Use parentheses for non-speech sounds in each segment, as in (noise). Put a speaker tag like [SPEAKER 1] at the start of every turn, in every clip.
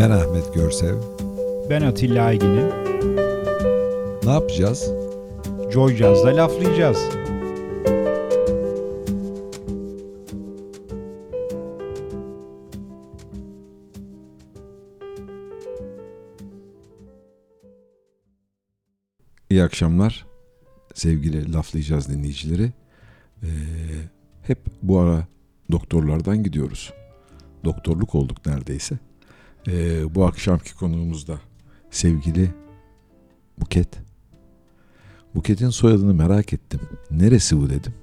[SPEAKER 1] Ben Ahmet Görsev.
[SPEAKER 2] Ben Atilla Aygin'im.
[SPEAKER 1] Ne yapacağız?
[SPEAKER 2] Joy Jazz'da laflayacağız.
[SPEAKER 1] İyi akşamlar sevgili laflayacağız dinleyicileri. Ee, hep bu ara doktorlardan gidiyoruz. Doktorluk olduk neredeyse. Ee, bu akşamki konuğumuz da sevgili Buket. Buket'in soyadını merak ettim. Neresi bu dedim.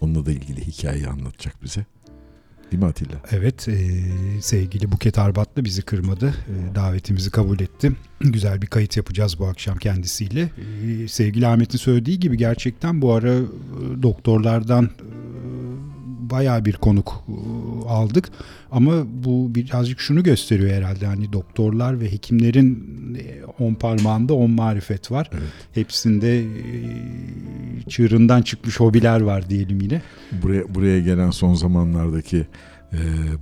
[SPEAKER 1] Onunla da ilgili hikayeyi anlatacak bize. Değil mi Atilla?
[SPEAKER 2] Evet, e, sevgili Buket Arbatlı bizi kırmadı. E, davetimizi kabul etti. Güzel bir kayıt yapacağız bu akşam kendisiyle. E, sevgili Ahmet'in söylediği gibi gerçekten bu ara e, doktorlardan e, bayağı bir konuk e, aldık. Ama bu birazcık şunu gösteriyor herhalde. Hani doktorlar ve hekimlerin e, on parmağında on marifet var.
[SPEAKER 1] Evet.
[SPEAKER 2] Hepsinde e, çığırından çıkmış hobiler var diyelim yine.
[SPEAKER 1] Buraya, buraya gelen son zamanlardaki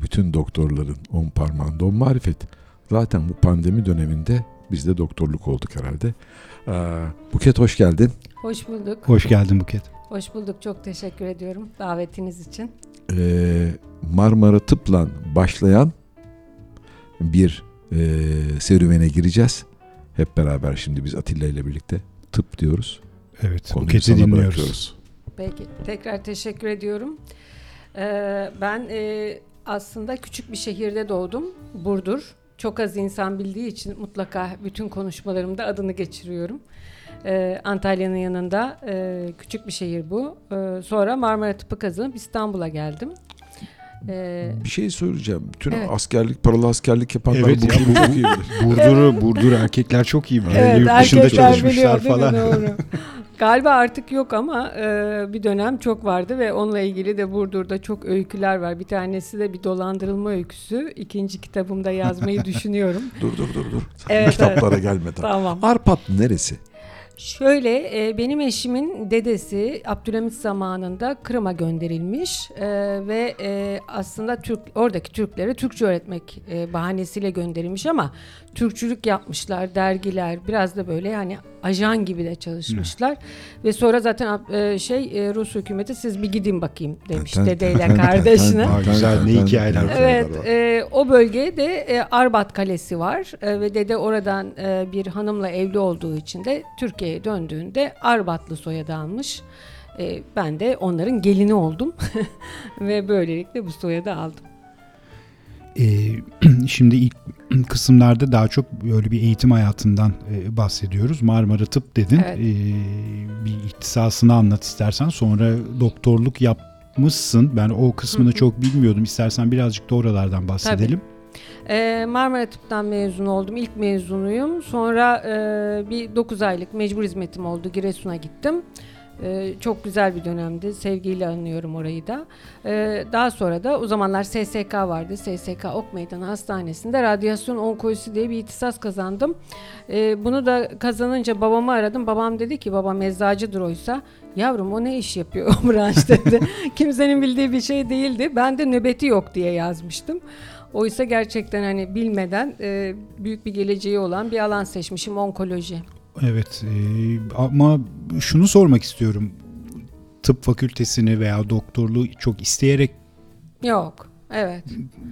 [SPEAKER 1] bütün doktorların on parmağında on marifet. Zaten bu pandemi döneminde biz de doktorluk olduk herhalde. Buket hoş geldin.
[SPEAKER 3] Hoş bulduk.
[SPEAKER 2] Hoş geldin Buket.
[SPEAKER 3] Hoş bulduk. Çok teşekkür ediyorum davetiniz için.
[SPEAKER 1] Ee, Marmara Tıp'la başlayan bir e, serüvene gireceğiz. Hep beraber şimdi biz Atilla ile birlikte tıp diyoruz.
[SPEAKER 2] Evet,
[SPEAKER 1] Konuyu
[SPEAKER 2] Buket'i
[SPEAKER 1] sana
[SPEAKER 2] dinliyoruz.
[SPEAKER 1] bırakıyoruz.
[SPEAKER 3] Peki. Tekrar teşekkür ediyorum. Ee, ben e, aslında küçük bir şehirde doğdum. Burdur. Çok az insan bildiği için mutlaka bütün konuşmalarımda adını geçiriyorum. Ee, Antalya'nın yanında e, küçük bir şehir bu. Ee, sonra Marmara Tıpı kazanıp İstanbul'a geldim. Ee,
[SPEAKER 1] Bir şey söyleyeceğim. Bütün
[SPEAKER 3] Evet.
[SPEAKER 1] askerlik, paralı askerlik yapanlar
[SPEAKER 2] Evet
[SPEAKER 1] bu
[SPEAKER 2] ya,
[SPEAKER 1] konuyu çok iyi.
[SPEAKER 2] Burdur'u, Burdur erkekler çok iyi.
[SPEAKER 3] Evet,
[SPEAKER 2] Yurt dışında
[SPEAKER 3] erkekler
[SPEAKER 2] çalışmışlar
[SPEAKER 3] biliyor,
[SPEAKER 2] falan.
[SPEAKER 3] Doğru. (laughs) Galiba artık yok ama e, bir dönem çok vardı ve onunla ilgili de Burdur'da çok öyküler var. Bir tanesi de bir dolandırılma öyküsü. İkinci kitabımda yazmayı (laughs) düşünüyorum.
[SPEAKER 1] Dur dur dur dur.
[SPEAKER 3] Evet,
[SPEAKER 1] Kitaplara gelme daha.
[SPEAKER 3] Tamam.
[SPEAKER 1] Arpat neresi?
[SPEAKER 3] Şöyle e, benim eşimin dedesi Abdülhamit zamanında Kırım'a gönderilmiş e, ve e, aslında Türk oradaki Türkleri Türkçe öğretmek e, bahanesiyle gönderilmiş ama Türkçülük yapmışlar dergiler biraz da böyle hani ajan gibi de çalışmışlar ve sonra zaten e, şey e, Rus hükümeti siz bir gidin bakayım demiş dedeyle kardeşine.
[SPEAKER 2] Güzel, ne hikayeler.
[SPEAKER 3] Evet, e, o bölgede e, Arbat Kalesi var E, ve dede oradan e, bir hanımla evli olduğu için de Türkiye'ye döndüğünde Arbatlı soyadı almış. E, ben de onların gelini oldum (laughs) ve böylelikle bu soyadı aldım.
[SPEAKER 2] Ee, (clears throat) şimdi ilk (clears throat) kısımlarda daha çok böyle bir eğitim hayatından e, bahsediyoruz. Marmara Tıp dedin.
[SPEAKER 3] Evet.
[SPEAKER 2] Ee, bir ihtisasını anlat istersen. Sonra doktorluk yapmışsın. Ben o kısmını çok bilmiyordum. İstersen birazcık da oralardan bahsedelim.
[SPEAKER 3] E, Marmara Tıp'tan mezun oldum. İlk mezunuyum. Sonra e, bir 9 aylık mecbur hizmetim oldu. Giresun'a gittim. E, çok güzel bir dönemdi. Sevgiyle anıyorum orayı da. E, daha sonra da o zamanlar SSK vardı. SSK Ok Meydanı Hastanesi'nde radyasyon onkolojisi diye bir ihtisas kazandım. E, bunu da kazanınca babamı aradım. Babam dedi ki babam eczacıdır oysa. Yavrum o ne iş yapıyor (laughs) o branş dedi. (laughs) Kimsenin bildiği bir şey değildi. Ben de nöbeti yok diye yazmıştım. Oysa gerçekten hani bilmeden e, büyük bir geleceği olan bir alan seçmişim onkoloji.
[SPEAKER 2] Evet e, ama şunu sormak istiyorum. Tıp fakültesini veya doktorluğu çok isteyerek
[SPEAKER 3] Yok. Evet.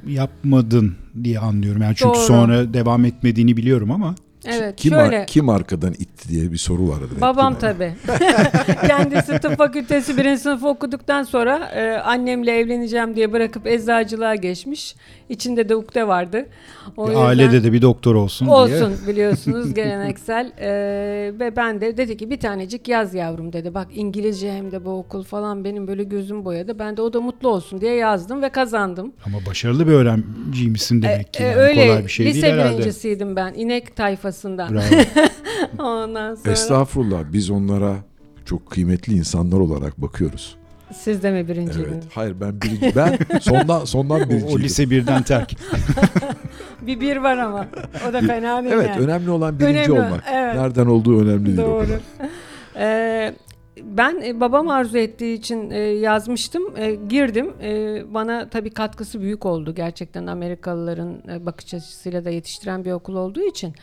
[SPEAKER 2] yapmadın diye anlıyorum. Yani çünkü
[SPEAKER 3] Doğru.
[SPEAKER 2] sonra devam etmediğini biliyorum ama
[SPEAKER 3] Evet.
[SPEAKER 1] Kim, ar-
[SPEAKER 3] şöyle
[SPEAKER 1] kim arkadan itti diye bir soru var.
[SPEAKER 3] babam tabii. (laughs) Kendisi tıp fakültesi birinci sınıfı okuduktan sonra e, annemle evleneceğim diye bırakıp eczacılığa geçmiş. İçinde de ukde vardı. O yüzden-
[SPEAKER 2] ailede de bir doktor olsun, diye.
[SPEAKER 3] Olsun biliyorsunuz (laughs) geleneksel Ee, ve ben de dedi ki bir tanecik yaz yavrum dedi bak İngilizce hem de bu okul falan benim böyle gözüm boyadı ben de o da mutlu olsun diye yazdım ve kazandım.
[SPEAKER 2] Ama başarılı bir öğrenciymişsin demek ki.
[SPEAKER 3] Ee,
[SPEAKER 2] Yani
[SPEAKER 3] öyle
[SPEAKER 2] kolay bir şey
[SPEAKER 3] lise
[SPEAKER 2] değil herhalde.
[SPEAKER 3] birincisiydim ben inek tayfasından
[SPEAKER 2] Bravo. (laughs)
[SPEAKER 3] ondan sonra
[SPEAKER 1] Estağfurullah biz onlara çok kıymetli insanlar olarak bakıyoruz.
[SPEAKER 3] siz de mi birinciydiniz?
[SPEAKER 1] Evet. Hayır ben birinci. Ben sondan sondan (laughs)
[SPEAKER 2] o,
[SPEAKER 1] birinciydim.
[SPEAKER 2] o lise birden terk. (laughs)
[SPEAKER 3] Bir bir var ama o da fena değil
[SPEAKER 1] Evet
[SPEAKER 3] yani.
[SPEAKER 1] önemli olan birinci
[SPEAKER 3] Önemli,
[SPEAKER 1] olmak.
[SPEAKER 3] evet.
[SPEAKER 1] Nereden olduğu önemli değil. o
[SPEAKER 3] Doğru.
[SPEAKER 1] kadar.
[SPEAKER 3] Ee, ben e, babam arzu ettiği için e, yazmıştım. E, girdim. E, bana tabii katkısı büyük oldu. Gerçekten Amerikalıların e, bakış açısıyla da yetiştiren bir okul olduğu için.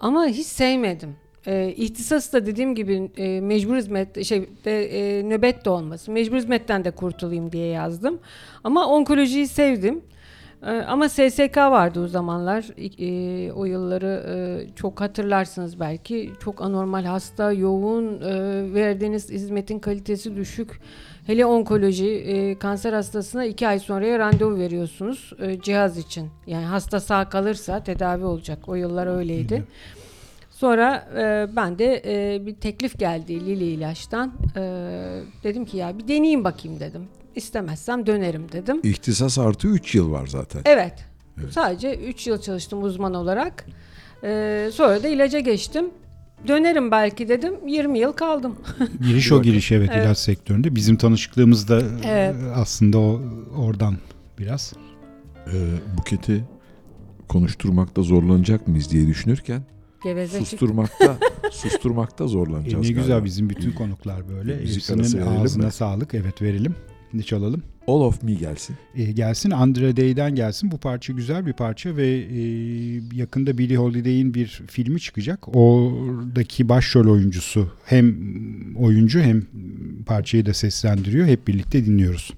[SPEAKER 3] Ama hiç sevmedim. E, ihtisası da dediğim gibi e, mecbur hizmet şey de, e, nöbet de olması. Mecbur hizmetten de kurtulayım diye yazdım. Ama onkolojiyi sevdim. E, Ama SSK vardı o zamanlar. E, o yılları e, çok hatırlarsınız belki. Çok anormal hasta, yoğun, e, verdiğiniz hizmetin kalitesi düşük. Hele onkoloji, e, kanser hastasına iki ay sonraya randevu veriyorsunuz e, cihaz için. Yani hasta sağ kalırsa tedavi olacak. O yıllar öyleydi. Sonra e, ben de e, bir teklif geldi Lili ilaçtan. E, dedim ki ya bir deneyeyim bakayım dedim. İstemezsem dönerim dedim.
[SPEAKER 1] İhtisas artı 3 yıl var zaten.
[SPEAKER 3] Evet.
[SPEAKER 1] Evet.
[SPEAKER 3] Sadece 3 yıl çalıştım uzman olarak. Ee, sonra da ilaca geçtim. Dönerim belki dedim. 20 yıl kaldım. (laughs)
[SPEAKER 4] Giriş o giriş evet,
[SPEAKER 3] Evet.
[SPEAKER 4] ilaç sektöründe. Bizim tanışıklığımız da
[SPEAKER 3] Evet.
[SPEAKER 4] e, aslında o oradan biraz.
[SPEAKER 1] Ee, Buket'i konuşturmakta zorlanacak mıyız diye düşünürken
[SPEAKER 3] Geveze
[SPEAKER 1] susturmakta (laughs) susturmakta
[SPEAKER 4] E,
[SPEAKER 1] zorlanacağız.
[SPEAKER 4] ne güzel
[SPEAKER 1] galiba.
[SPEAKER 4] bizim bütün konuklar böyle.
[SPEAKER 1] Müzik
[SPEAKER 4] Hepsinin ağzına
[SPEAKER 1] mi?
[SPEAKER 4] sağlık. Evet verelim. Ne çalalım?
[SPEAKER 1] All of Me gelsin.
[SPEAKER 4] E, gelsin Andre Day'den gelsin. Bu parça güzel bir parça ve e, yakında Billie Holiday'in bir filmi çıkacak. Oradaki başrol oyuncusu hem oyuncu hem parçayı da seslendiriyor. Hep birlikte dinliyoruz.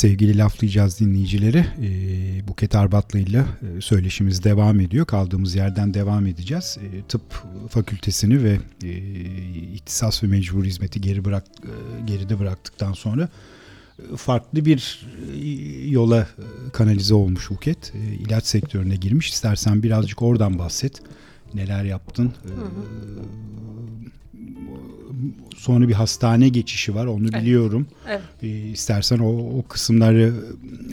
[SPEAKER 2] Sevgili laflayacağız dinleyicileri. Ee, Buket Arbatlı ile e, söyleşimiz devam ediyor. Kaldığımız yerden devam edeceğiz. Ee, tıp fakültesini ve e, ihtisas ve mecbur hizmeti geri bırak e, geride bıraktıktan sonra e, farklı bir e, yola e, kanalize olmuş Buket. E, ilaç sektörüne girmiş. İstersen birazcık oradan bahset. Neler yaptın? Ee, Sonra bir hastane geçişi var. Onu
[SPEAKER 3] Evet.
[SPEAKER 2] biliyorum.
[SPEAKER 3] Evet.
[SPEAKER 2] E, istersen o, o kısımları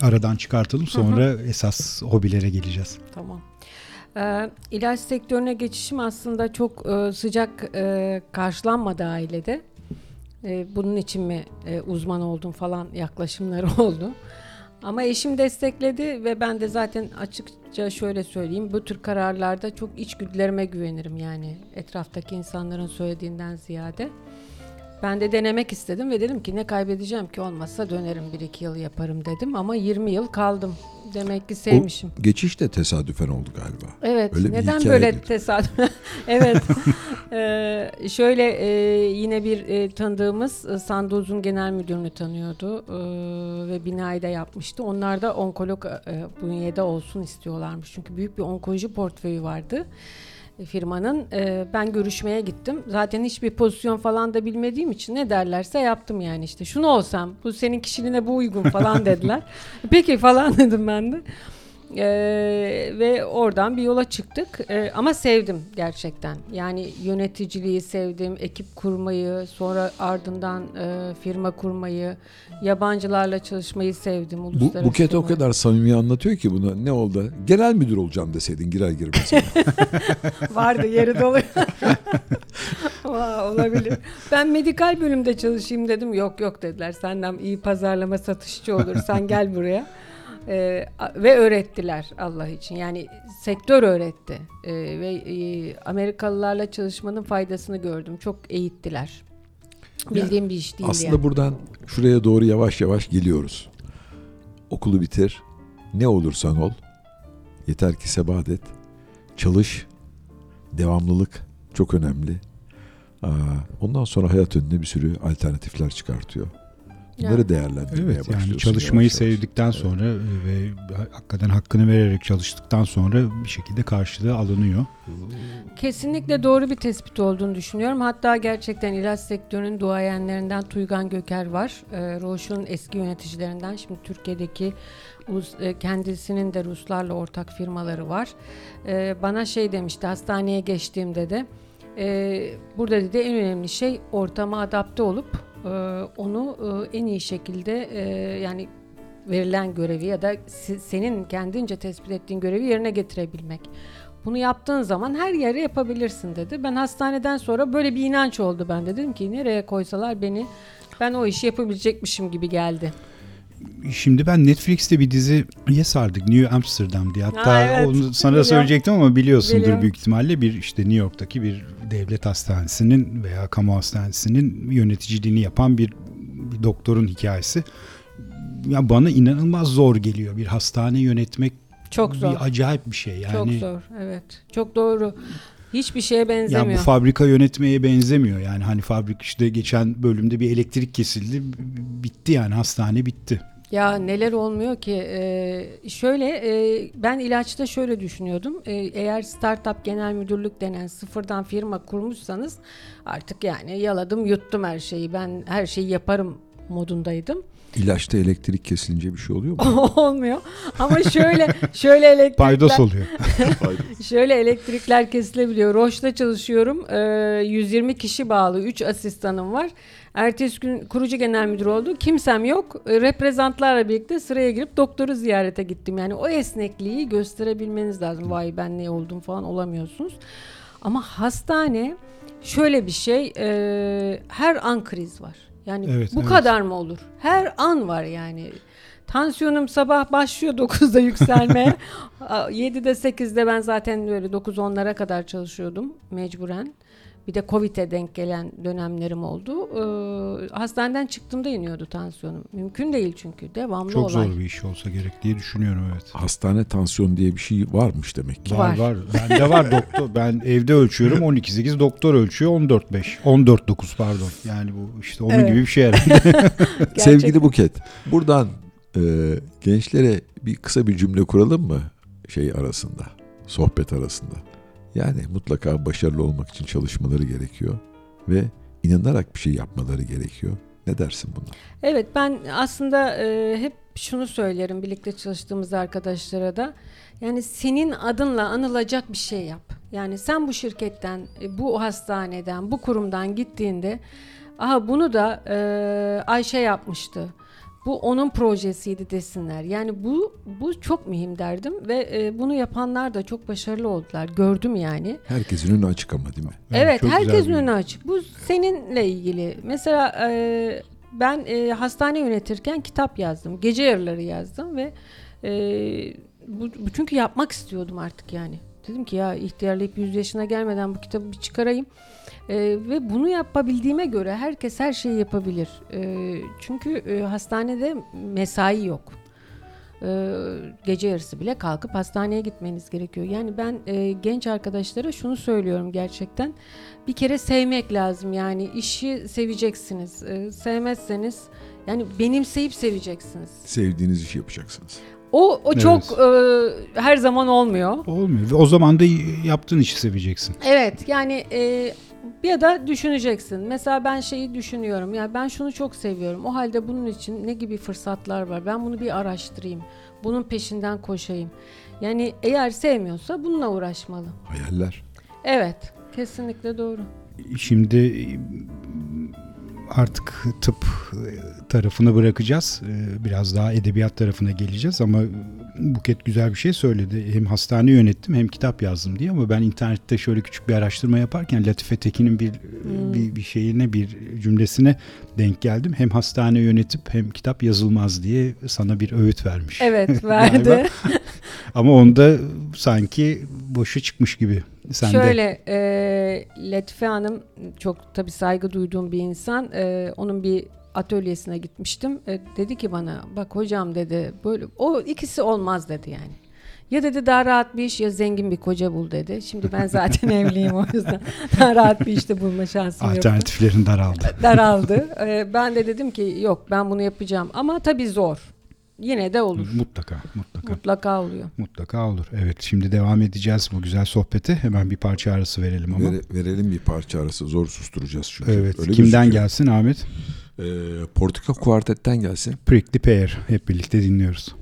[SPEAKER 2] aradan çıkartalım sonra esas hobilere geleceğiz.
[SPEAKER 3] Tamam. Ee, ilaç sektörüne geçişim aslında çok e, sıcak e, karşılanmadı ailede. E, bunun için mi e, uzman oldum falan yaklaşımları (laughs) oldu. Ama eşim destekledi ve ben de zaten açıkça şöyle söyleyeyim. Bu tür kararlarda çok içgüdülerime güvenirim yani etraftaki insanların söylediğinden ziyade. Ben de denemek istedim ve dedim ki ne kaybedeceğim ki olmazsa dönerim bir iki yıl yaparım dedim ama 20 yıl kaldım. Demek ki sevmişim.
[SPEAKER 1] O geçiş de tesadüfen oldu galiba.
[SPEAKER 3] Evet.
[SPEAKER 1] Öyle
[SPEAKER 3] neden böyle tesadüf? (laughs) evet. (laughs) Ee, şöyle e, yine bir e, tanıdığımız e, Sandoz'un genel müdürünü tanıyordu e, ve binayı da yapmıştı. Onlar da onkolog e, bünyede olsun istiyorlarmış. Çünkü büyük bir onkoloji portföyü vardı firmanın. E, ben görüşmeye gittim. Zaten hiçbir pozisyon falan da bilmediğim için ne derlerse yaptım yani işte. Şunu olsam bu senin kişiliğine bu uygun falan (laughs) dediler. Peki falan (laughs) dedim ben de. Ee, ve oradan bir yola çıktık. Ee, ama sevdim gerçekten. Yani yöneticiliği sevdim ekip kurmayı sonra ardından e, firma kurmayı yabancılarla çalışmayı sevdim
[SPEAKER 1] Bu Buket o
[SPEAKER 3] firma-
[SPEAKER 1] kadar samimi anlatıyor ki buna ne oldu? Genel müdür olacağım deseydin girer girmez. (laughs) (laughs)
[SPEAKER 3] vardı yeri dolu. (laughs) Aa, olabilir. Ben medikal bölümde çalışayım dedim. Yok yok dediler. Senden iyi pazarlama satışçı olur. Sen gel buraya A- ve öğrettiler Allah için. Yani sektör öğretti Ee, ve e, Amerikalılarla çalışmanın faydasını gördüm. Çok eğittiler. Bildiğim bir iş değil
[SPEAKER 1] Aslında
[SPEAKER 3] yani.
[SPEAKER 1] buradan şuraya doğru yavaş yavaş geliyoruz. Okulu bitir. Ne olursan ol. Yeter ki sebat et. Çalış. Devamlılık çok önemli. Aa, ondan sonra hayat önüne bir sürü alternatifler çıkartıyor. Bunları
[SPEAKER 3] Ya.
[SPEAKER 1] değerlendirmeye
[SPEAKER 2] Evet
[SPEAKER 1] başlıyorsun.
[SPEAKER 2] yani çalışmayı
[SPEAKER 1] yavaş yavaş.
[SPEAKER 2] sevdikten sonra e, ve hakikaten hakkını vererek çalıştıktan sonra bir şekilde karşılığı alınıyor.
[SPEAKER 3] Kesinlikle doğru bir tespit olduğunu düşünüyorum. Hatta gerçekten ilaç sektörünün duayenlerinden Tuygan Göker var. Ee, Roche'un eski yöneticilerinden. Şimdi Türkiye'deki e, kendisinin de Ruslarla ortak firmaları var. Ee, bana şey demişti hastaneye geçtiğimde de e, burada dedi en önemli şey ortama adapte olup e, onu e, en iyi şekilde e, yani verilen görevi ya da senin kendince tespit ettiğin görevi yerine getirebilmek. Bunu yaptığın zaman her yere yapabilirsin dedi. Ben hastaneden sonra böyle bir inanç oldu bende. Dedim ki nereye koysalar beni ben o işi yapabilecekmişim gibi geldi.
[SPEAKER 2] Şimdi ben Netflix'te bir diziye sardık New Amsterdam diye. Hatta
[SPEAKER 3] Ha, evet.
[SPEAKER 2] onu sana
[SPEAKER 3] Biliyorum.
[SPEAKER 2] söyleyecektim ama biliyorsundur
[SPEAKER 3] Biliyorum.
[SPEAKER 2] büyük ihtimalle bir işte New York'taki bir devlet hastanesinin veya kamu hastanesinin yöneticiliğini yapan bir, bir doktorun hikayesi. Ya bana inanılmaz zor geliyor bir hastane yönetmek.
[SPEAKER 3] Çok zor.
[SPEAKER 2] Bir acayip bir şey yani.
[SPEAKER 3] Çok zor. Evet. Çok doğru. Hiçbir şeye benzemiyor.
[SPEAKER 2] bu fabrika yönetmeye benzemiyor. Yani hani fabrik işte geçen bölümde bir elektrik kesildi. Bitti yani hastane bitti.
[SPEAKER 3] Ya neler olmuyor ki? Ee, şöyle e, ben ilaçta şöyle düşünüyordum. Ee, eğer startup genel müdürlük denen sıfırdan firma kurmuşsanız artık yani yaladım yuttum her şeyi. Ben her şeyi yaparım modundaydım.
[SPEAKER 1] İlaçta elektrik kesilince bir şey oluyor mu? (laughs)
[SPEAKER 3] Olmuyor. Ama şöyle şöyle elektrikler
[SPEAKER 2] Paydos oluyor. (laughs)
[SPEAKER 3] Şöyle elektrikler kesilebiliyor. Roche'da çalışıyorum. Ee, 120 kişi bağlı. 3 asistanım var. Ertesi gün kurucu genel müdür oldu. Kimsem yok. Ee, Reprezentlarla birlikte sıraya girip doktoru ziyarete gittim. Yani o esnekliği gösterebilmeniz lazım. Vay ben ne oldum falan olamıyorsunuz. Ama hastane şöyle bir şey. e, her an kriz var. Yani
[SPEAKER 2] Evet,
[SPEAKER 3] bu
[SPEAKER 2] evet.
[SPEAKER 3] kadar mı olur? Her an var yani. Tansiyonum sabah başlıyor (laughs) 9'da yükselmeye. (laughs) 7'de 8'de ben zaten böyle 9-10'lara kadar çalışıyordum mecburen. Bir de Covid'e denk gelen dönemlerim oldu. Ee, hastaneden çıktığımda iniyordu tansiyonum. Mümkün değil çünkü. Devamlı
[SPEAKER 2] Çok
[SPEAKER 3] olay.
[SPEAKER 2] zor bir iş olsa gerek diye düşünüyorum evet.
[SPEAKER 1] Hastane tansiyon diye bir şey varmış demek ki.
[SPEAKER 2] Var
[SPEAKER 3] Var.
[SPEAKER 2] var. Bende var doktor. Ben evde ölçüyorum 12.8 doktor ölçüyor 14.5. 14.9 pardon. Yani bu işte onun
[SPEAKER 3] Evet.
[SPEAKER 2] gibi bir şey herhalde. (laughs) (laughs)
[SPEAKER 1] Sevgili Buket, buradan e, gençlere bir kısa bir cümle kuralım mı şey arasında, sohbet arasında. Yani mutlaka başarılı olmak için çalışmaları gerekiyor ve inanarak bir şey yapmaları gerekiyor. Ne dersin buna?
[SPEAKER 3] Evet ben aslında e, hep şunu söylerim birlikte çalıştığımız arkadaşlara da. Yani senin adınla anılacak bir şey yap. Yani sen bu şirketten, e, bu hastaneden, bu kurumdan gittiğinde aha bunu da e, Ayşe yapmıştı. Bu onun projesiydi desinler. Yani bu bu çok mühim derdim ve e, bunu yapanlar da çok başarılı oldular. Gördüm yani.
[SPEAKER 1] Herkesin önü açık ama değil mi?
[SPEAKER 3] Evet,
[SPEAKER 2] çok güzel
[SPEAKER 3] herkesin önü açık. Bu seninle ilgili. Mesela e, ben e, hastane yönetirken kitap yazdım. Gece yarıları yazdım ve e, bu, bu çünkü yapmak istiyordum artık yani. Dedim ki ya ihtiyarlayıp 100 yaşına gelmeden bu kitabı bir çıkarayım. E, ve bunu yapabildiğime göre herkes her şeyi yapabilir. E, çünkü e, hastanede mesai yok. E, gece yarısı bile kalkıp hastaneye gitmeniz gerekiyor. Yani ben e, genç arkadaşlara şunu söylüyorum gerçekten. Bir kere sevmek lazım yani işi seveceksiniz. E, sevmezseniz yani benimseyip seveceksiniz.
[SPEAKER 1] Sevdiğiniz işi yapacaksınız.
[SPEAKER 3] O o
[SPEAKER 2] Evet.
[SPEAKER 3] çok e, her zaman olmuyor.
[SPEAKER 2] Olmuyor ve o zaman da yaptığın işi seveceksin.
[SPEAKER 3] Evet yani e, ya da düşüneceksin. Mesela ben şeyi düşünüyorum. Yani ben şunu çok seviyorum. O halde bunun için ne gibi fırsatlar var? Ben bunu bir araştırayım. Bunun peşinden koşayım. Yani eğer sevmiyorsa bununla uğraşmalı.
[SPEAKER 1] Hayaller.
[SPEAKER 3] Evet, kesinlikle doğru.
[SPEAKER 2] Şimdi e, artık tıp e, tarafını bırakacağız. E, Biraz daha edebiyat tarafına geleceğiz ama Buket güzel bir şey söyledi. Hem hastane yönettim hem kitap yazdım diye ama ben internette şöyle küçük bir araştırma yaparken Latife Tekin'in bir,
[SPEAKER 3] Hmm.
[SPEAKER 2] bir bir şeyine bir cümlesine denk geldim. Hem hastane yönetip hem kitap yazılmaz diye sana bir öğüt vermiş.
[SPEAKER 3] Evet, (laughs) verdi. (laughs)
[SPEAKER 2] Ama onda sanki boşu çıkmış gibi. Sen de.
[SPEAKER 3] Şöyle, e, Latife Hanım çok tabii saygı duyduğum bir insan. E, onun bir atölyesine gitmiştim. E, dedi ki bana, bak hocam dedi, böyle o ikisi olmaz dedi yani. Ya dedi daha rahat bir iş ya zengin bir koca bul dedi. Şimdi ben zaten (laughs) evliyim o yüzden daha rahat bir işte bulma şansım yok.
[SPEAKER 2] Alternatiflerin daraldı. (laughs)
[SPEAKER 3] Daraldı. E, ben de dedim ki yok ben bunu yapacağım ama tabii zor. Yine de olur.
[SPEAKER 2] Mutlaka, mutlaka.
[SPEAKER 3] Mutlaka oluyor.
[SPEAKER 2] Mutlaka olur. Evet şimdi devam edeceğiz bu güzel sohbete. Hemen bir parça arası verelim ama.
[SPEAKER 1] Vere- verelim bir parça arası. Zor susturacağız çünkü.
[SPEAKER 2] Evet.
[SPEAKER 1] Öyle
[SPEAKER 2] Kimden
[SPEAKER 1] gözüküyor.
[SPEAKER 2] gelsin Ahmet?
[SPEAKER 1] Portika Kuartet'ten gelsin.
[SPEAKER 2] Prickly Pear. Hep birlikte dinliyoruz.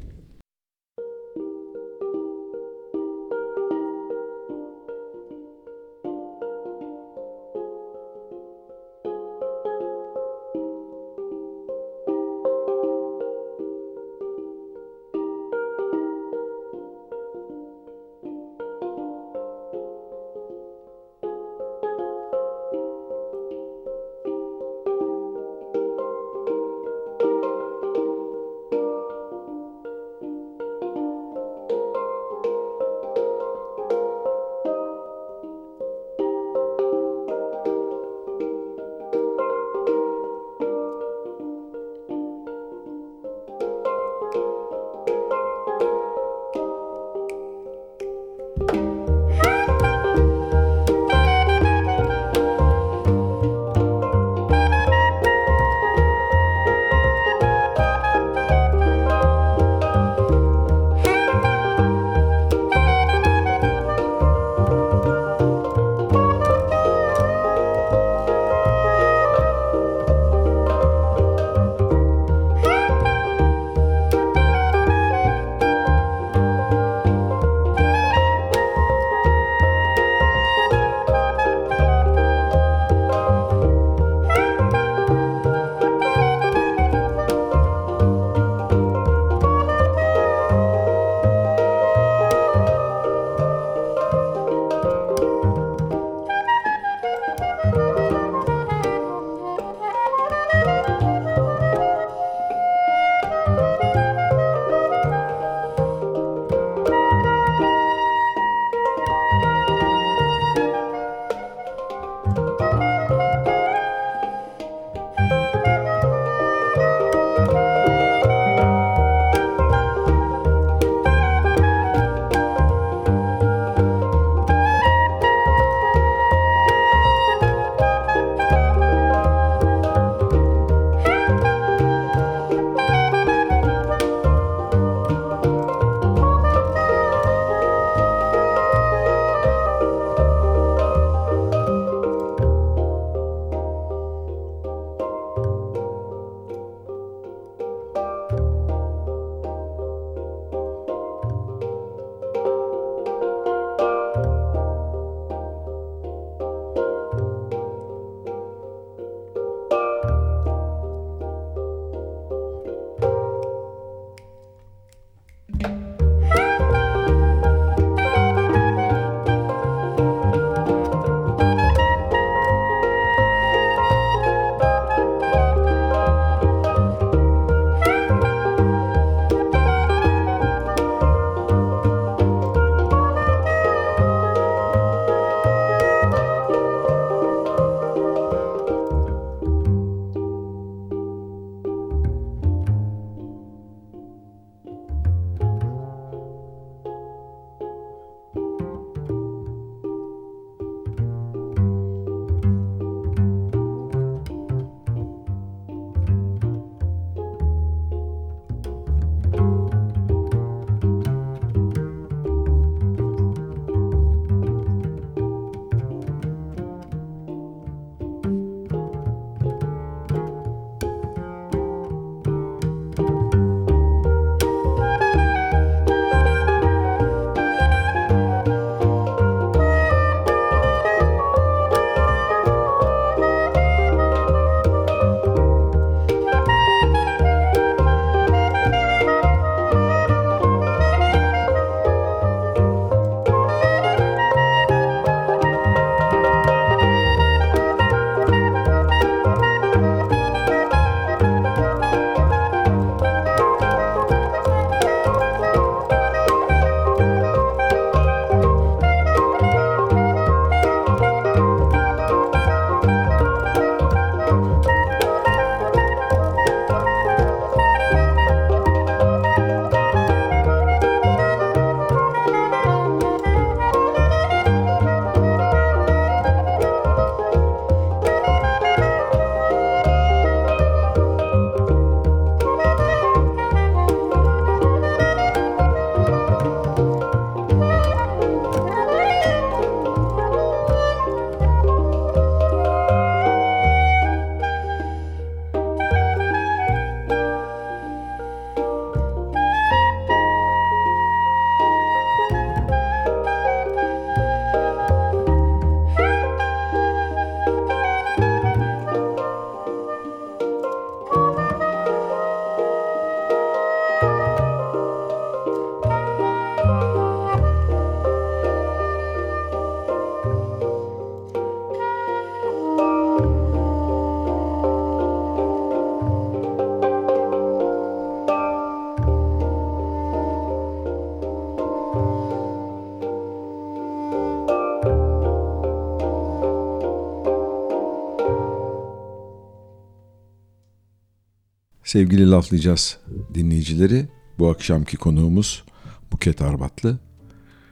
[SPEAKER 1] Sevgili laflayacağız dinleyicileri. Bu akşamki konuğumuz Buket Arbatlı.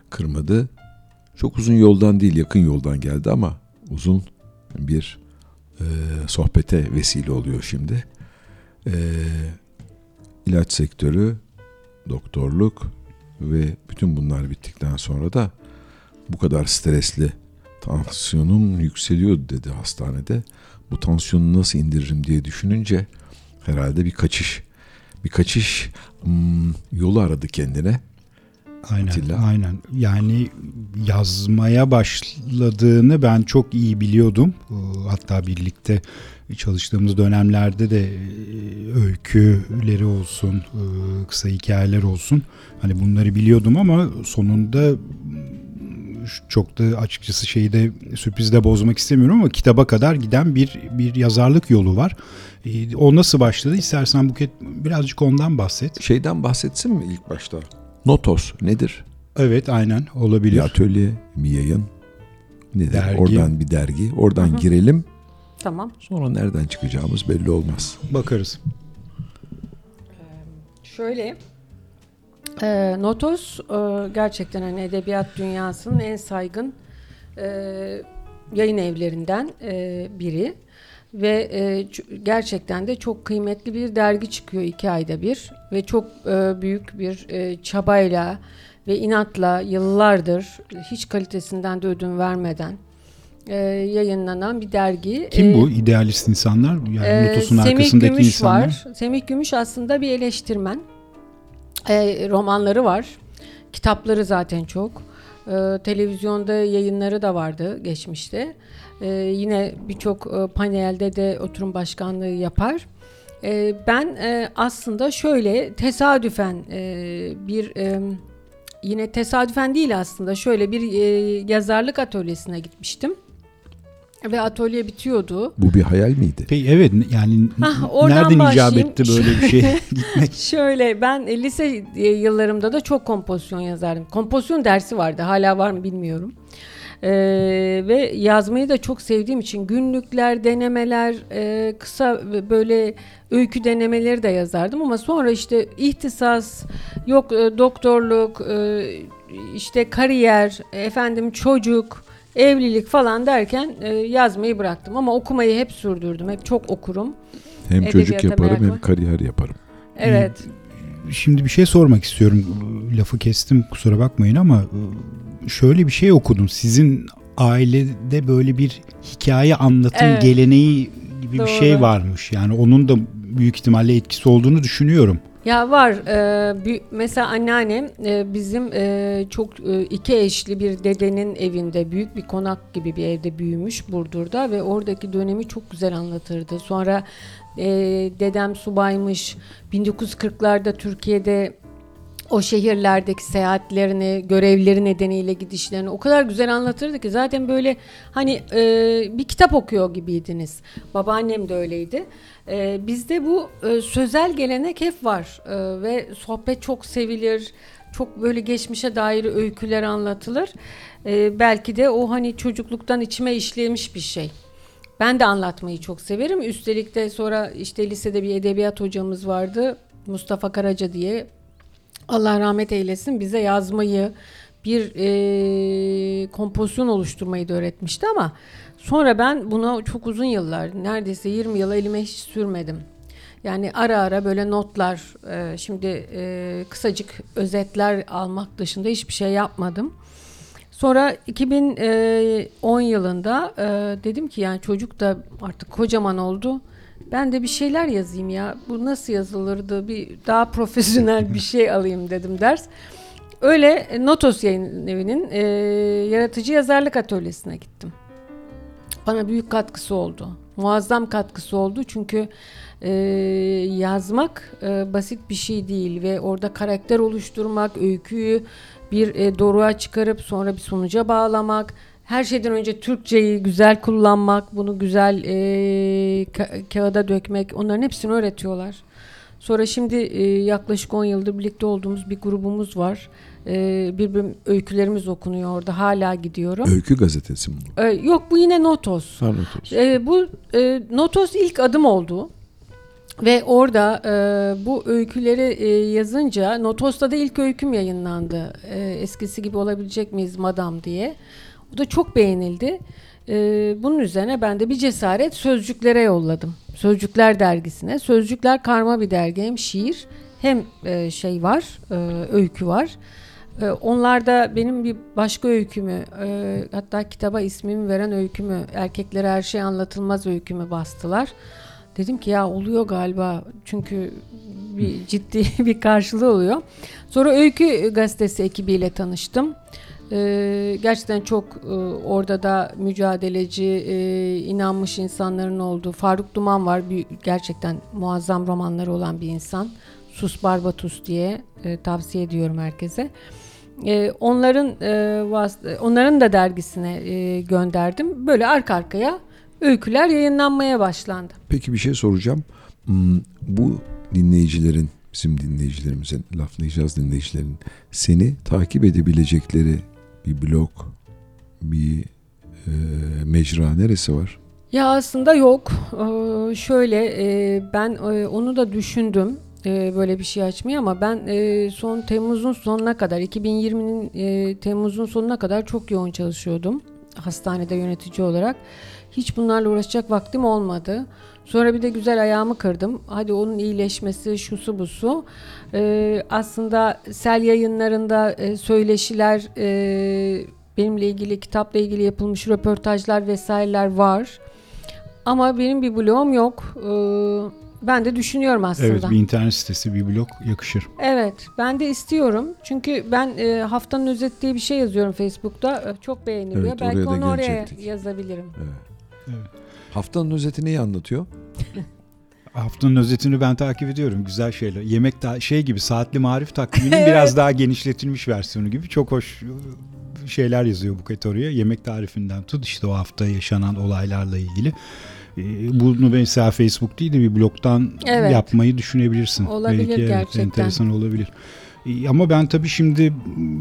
[SPEAKER 1] Kırmadı. Çok uzun yoldan değil yakın yoldan geldi ama uzun bir e, sohbete vesile oluyor şimdi. E, ilaç sektörü, doktorluk ve bütün bunlar bittikten sonra da bu kadar stresli tansiyonum yükseliyor dedi hastanede. Bu tansiyonu nasıl indiririm diye düşününce herhalde bir kaçış bir kaçış hmm, yolu aradı kendine.
[SPEAKER 2] Aynen,
[SPEAKER 1] Atilla.
[SPEAKER 2] aynen. Yani yazmaya başladığını ben çok iyi biliyordum. Hatta birlikte çalıştığımız dönemlerde de e, öyküleri olsun, e, kısa hikayeler olsun. Hani bunları biliyordum ama sonunda m, çok da açıkçası şeyi de sürprizi de bozmak istemiyorum ama kitaba kadar giden bir bir yazarlık yolu var. E, O nasıl başladı? İstersen Buket birazcık ondan bahset.
[SPEAKER 1] Şeyden bahsetsin mi ilk başta? Notos nedir?
[SPEAKER 2] Evet, aynen olabilir.
[SPEAKER 1] Bir atölye, bir yayın. Nedir?
[SPEAKER 2] Dergi.
[SPEAKER 1] Oradan bir dergi. Oradan girelim.
[SPEAKER 3] Tamam.
[SPEAKER 1] Sonra nereden çıkacağımız belli olmaz.
[SPEAKER 2] Bakarız.
[SPEAKER 3] Şöyle, e, Notos e, gerçekten hani edebiyat dünyasının en saygın e, yayın evlerinden e, biri ve e, gerçekten de çok kıymetli bir dergi çıkıyor iki ayda bir ve çok e, büyük bir e, çabayla ve inatla yıllardır hiç kalitesinden de ödün vermeden e, yayınlanan bir dergi.
[SPEAKER 2] Kim
[SPEAKER 3] E,
[SPEAKER 2] bu? İdealist insanlar? Yani
[SPEAKER 3] ee,
[SPEAKER 2] Lotus'un arkasındaki
[SPEAKER 3] Gümüş
[SPEAKER 2] insanlar.
[SPEAKER 3] var. Semih Gümüş aslında bir eleştirmen. Ee, romanları var. Kitapları zaten çok. Ee, televizyonda yayınları da vardı geçmişte. Ee, yine birçok e, panelde de oturum başkanlığı yapar. Ee, ben e, aslında şöyle tesadüfen e, bir e, yine tesadüfen değil aslında şöyle bir e, yazarlık atölyesine gitmiştim. Ve atölye bitiyordu.
[SPEAKER 1] Bu bir hayal miydi?
[SPEAKER 2] Peki evet yani
[SPEAKER 3] Hah,
[SPEAKER 2] nereden icap
[SPEAKER 3] başlayayım.
[SPEAKER 2] etti böyle bir şey (laughs) gitmek?
[SPEAKER 3] Şöyle ben e, lise e, yıllarımda da çok kompozisyon yazardım. Kompozisyon dersi vardı. Hala var mı bilmiyorum. Ee, ve yazmayı da çok sevdiğim için günlükler, denemeler, e, kısa böyle öykü denemeleri de yazardım ama sonra işte ihtisas, yok e, doktorluk, e, işte kariyer, efendim çocuk, evlilik falan derken e, yazmayı bıraktım ama okumayı hep sürdürdüm. Hep çok okurum.
[SPEAKER 1] Hem çocuk
[SPEAKER 3] Edebiyata
[SPEAKER 1] yaparım
[SPEAKER 3] merak
[SPEAKER 1] hem kariyer yaparım.
[SPEAKER 3] Evet.
[SPEAKER 2] Şimdi bir şey sormak istiyorum. Lafı kestim kusura bakmayın ama e, şöyle bir şey okudum. Sizin ailede böyle bir hikaye anlatım
[SPEAKER 3] Evet.
[SPEAKER 2] geleneği gibi
[SPEAKER 3] Doğru.
[SPEAKER 2] bir şey varmış. Yani onun da büyük ihtimalle etkisi olduğunu düşünüyorum.
[SPEAKER 3] Ya var. Ee, mesela anneannem e, bizim e, çok e, iki eşli bir dedenin evinde büyük bir konak gibi bir evde büyümüş Burdur'da ve oradaki dönemi çok güzel anlatırdı. Sonra e, dedem subaymış. 1940'larda Türkiye'de o şehirlerdeki seyahatlerini, görevleri nedeniyle gidişlerini o kadar güzel anlatırdı ki zaten böyle hani e, bir kitap okuyor gibiydiniz. Babaannem de öyleydi. E, bizde bu e, sözel gelenek hep var E, ve sohbet çok sevilir. Çok böyle geçmişe dair öyküler anlatılır. E, belki de o hani çocukluktan içime işlemiş bir şey. Ben de anlatmayı çok severim. Üstelik de sonra işte lisede bir edebiyat hocamız vardı. Mustafa Karaca diye. Allah rahmet eylesin bize yazmayı, bir e, kompozisyon oluşturmayı da öğretmişti ama sonra ben buna çok uzun yıllar, neredeyse 20 yıl elime hiç sürmedim. Yani ara ara böyle notlar, e, şimdi e, kısacık özetler almak dışında hiçbir şey yapmadım. Sonra 2010 yılında e, dedim ki yani çocuk da artık kocaman oldu. Ben de bir şeyler yazayım ya. Bu nasıl yazılırdı? Bir daha profesyonel bir şey alayım dedim ders. Öyle e, Notos Yayın Evi'nin e, yaratıcı yazarlık atölyesine gittim. Bana büyük katkısı oldu. Muazzam katkısı oldu çünkü e, yazmak e, basit bir şey değil ve orada karakter oluşturmak, öyküyü bir e, doruğa çıkarıp sonra bir sonuca bağlamak, her şeyden önce Türkçeyi güzel kullanmak, bunu güzel e, ka- kağıda dökmek, onların hepsini öğretiyorlar. Sonra şimdi e, yaklaşık 10 yıldır birlikte olduğumuz bir grubumuz var. E, birbirimiz öykülerimiz okunuyor orada. Hala gidiyorum.
[SPEAKER 1] Öykü gazetesi mi bu?
[SPEAKER 3] E, yok bu yine Notos.
[SPEAKER 1] Ha, Notos.
[SPEAKER 3] E, bu e, Notos ilk adım oldu. Ve orada e, bu öyküleri e, yazınca Notos'ta ilk öyküm yayınlandı. E, eskisi gibi olabilecek miyiz madam diye. O da çok beğenildi. E, bunun üzerine ben de bir cesaret Sözcüklere yolladım. Sözcükler dergisine. Sözcükler karma bir dergi. Hem şiir hem e, şey var, e, öykü var. E, onlar da benim bir başka öykümü, e, hatta kitaba ismimi veren öykümü, erkeklere her şey anlatılmaz öykümü bastılar. Dedim ki ya oluyor galiba çünkü bir ciddi (laughs) bir karşılığı oluyor. Sonra Öykü Gazetesi ekibiyle tanıştım. Ee, gerçekten çok e, orada da mücadeleci, e, inanmış insanların olduğu. Faruk Duman var, bir, gerçekten muazzam romanları olan bir insan. Sus Barbatus diye e, tavsiye ediyorum herkese. Onların onların da dergisine gönderdim. Böyle arka arkaya öyküler yayınlanmaya başlandı.
[SPEAKER 1] Peki bir şey soracağım. Hmm, Bu dinleyicilerin, bizim dinleyicilerimizin, laflayacağız dinleyicilerin seni takip edebilecekleri bir blog, bir e, mecra neresi var?
[SPEAKER 3] Ya aslında yok. Ee, şöyle e, ben e, onu da düşündüm e, böyle bir şey açmayı ama ben e, son Temmuz'un sonuna kadar 2020'nin e, Temmuz'un sonuna kadar çok yoğun çalışıyordum hastanede yönetici olarak. Hiç bunlarla uğraşacak vaktim olmadı. Sonra bir de güzel ayağımı kırdım. Hadi onun iyileşmesi, şusu busu. Ee, aslında sel yayınlarında e, söyleşiler, e, benimle ilgili, kitapla ilgili yapılmış röportajlar vesaireler var. Ama benim bir blogum yok. Ee, ben de düşünüyorum aslında.
[SPEAKER 2] Evet bir internet sitesi bir blog yakışır.
[SPEAKER 3] Evet, ben de istiyorum. Çünkü ben e, haftanın özet diye bir şey yazıyorum Facebook'ta. Çok beğeniliyor.
[SPEAKER 1] Evet,
[SPEAKER 3] Belki
[SPEAKER 1] oraya
[SPEAKER 3] onu oraya
[SPEAKER 1] gelecektik.
[SPEAKER 3] yazabilirim.
[SPEAKER 1] Haftanın özeti neyi anlatıyor? (laughs)
[SPEAKER 2] Haftanın özetini ben takip ediyorum. Güzel şeyler. Yemek da şey gibi saatli marif takviminin (laughs) biraz daha genişletilmiş versiyonu gibi. Çok hoş e, şeyler yazıyor Buket oraya. Yemek tarifinden tut işte o hafta yaşanan olaylarla ilgili. E, Bunu mesela Facebook değil de bir blogdan
[SPEAKER 3] Evet.
[SPEAKER 2] yapmayı düşünebilirsin.
[SPEAKER 3] Olabilir
[SPEAKER 2] Belki evet,
[SPEAKER 3] gerçekten.
[SPEAKER 2] enteresan olabilir. Ama ben tabii şimdi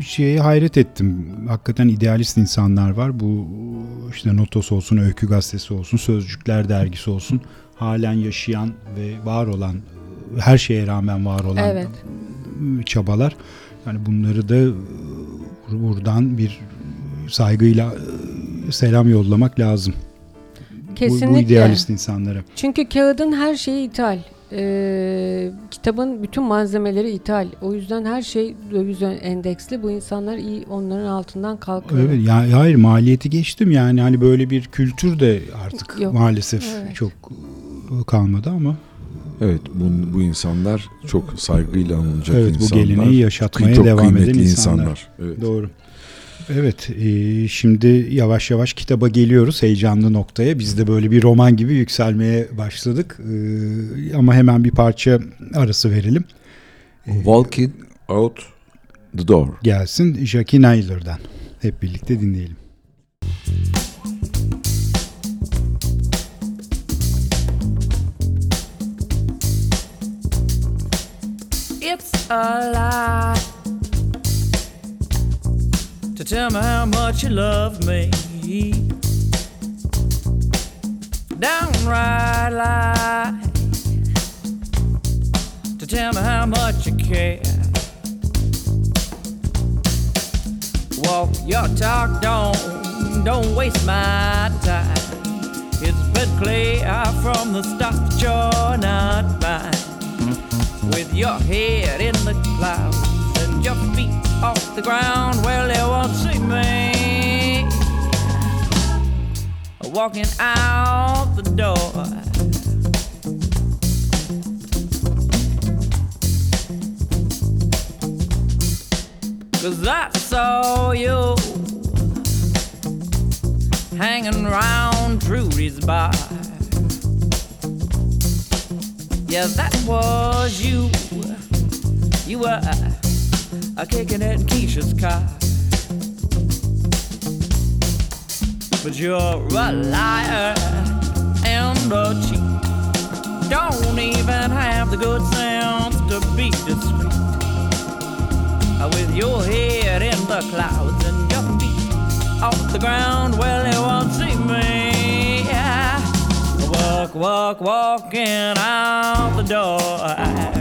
[SPEAKER 2] şeye hayret ettim. Hakikaten idealist insanlar var. Bu işte Notos olsun, Öykü Gazetesi olsun, Sözcükler Dergisi olsun. Halen yaşayan ve var olan, her şeye rağmen var olan
[SPEAKER 3] Evet.
[SPEAKER 2] çabalar. Yani bunları da buradan bir saygıyla selam yollamak lazım. Bu,
[SPEAKER 3] Kesinlikle.
[SPEAKER 2] bu idealist insanlara.
[SPEAKER 3] Çünkü kağıdın her şeyi ithal. Ee, kitabın bütün malzemeleri ithal. O yüzden her şey döviz endeksli. Bu insanlar iyi onların altından kalkıyor.
[SPEAKER 2] Evet ya hayır maliyeti geçtim yani hani böyle bir kültür de artık
[SPEAKER 3] Yok.
[SPEAKER 2] maalesef
[SPEAKER 3] Evet.
[SPEAKER 2] çok e, kalmadı ama
[SPEAKER 1] Evet bu, bu insanlar çok saygıyla anılacak
[SPEAKER 2] evet bu
[SPEAKER 1] insanlar.
[SPEAKER 2] geleneği yaşatmaya
[SPEAKER 1] çok
[SPEAKER 2] devam
[SPEAKER 1] kıymetli
[SPEAKER 2] eden insanlar.
[SPEAKER 1] Evet.
[SPEAKER 2] Doğru. Evet, e, şimdi yavaş yavaş kitaba geliyoruz heyecanlı noktaya. Biz de böyle bir roman gibi yükselmeye başladık. E, ama hemen bir parça arası verelim.
[SPEAKER 1] Walking out the door.
[SPEAKER 2] Gelsin Jackie Naylor'dan. Hep birlikte dinleyelim.
[SPEAKER 5] It's a lie to tell me how much you love me. Downright lie to tell me how much you care. Walk your talk, don't don't waste my time. It's been clear from the start that you're not mine with your head in the clouds and your feet off the ground. Well, they won't see me walking out the door. Cause I saw you hanging round Trudy's bar. Yeah, that was you. You were uh, kicking it in Keisha's car. But you're a liar and a cheat. Don't even have the good sense to be discreet. With your head in the clouds and your feet off the ground, well, they won't see me. Walk, walk, walking out the door.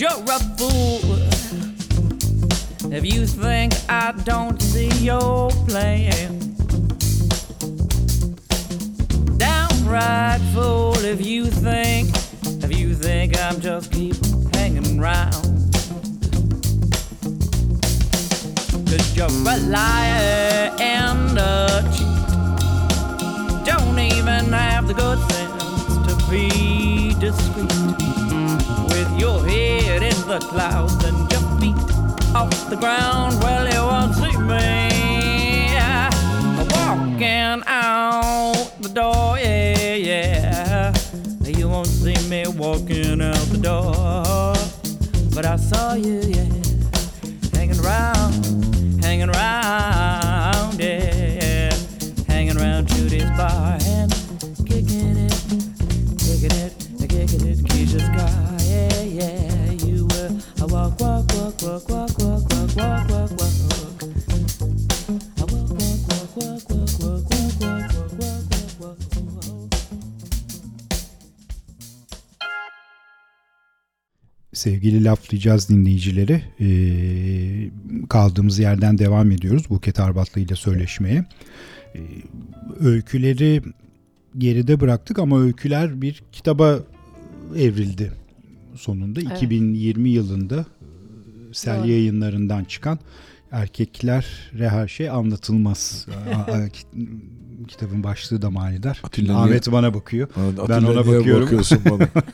[SPEAKER 5] You're a fool if you think I don't see your plan. Downright fool if you think, if you think I'm just keep hanging around. Cause you're a liar and a cheat. Don't even have the good sense to be discreet your head in the clouds and your feet off the ground. Well, you won't see me walking out the door. Yeah, yeah. You won't see me walking out the door. But I saw you, yeah, hanging around, hanging around, yeah, hanging around Judy's bar
[SPEAKER 2] Sevgili laflayacağız dinleyicileri. Ee, kaldığımız yerden devam ediyoruz Buket Arbatlı ile söyleşmeye. Ee, öyküleri geride bıraktık ama öyküler bir kitaba evrildi sonunda.
[SPEAKER 3] Evet.
[SPEAKER 2] 2020 yılında e, Sel
[SPEAKER 3] Doğru.
[SPEAKER 2] yayınlarından çıkan Erkeklere Her Şey Anlatılmaz. (laughs) Kitabın başlığı da manidar.
[SPEAKER 1] Atilla
[SPEAKER 2] Ahmet bana bakıyor.
[SPEAKER 1] Atilla
[SPEAKER 2] Ben ona
[SPEAKER 1] niye
[SPEAKER 2] bakıyorum.
[SPEAKER 1] bakıyorsun bana? (laughs)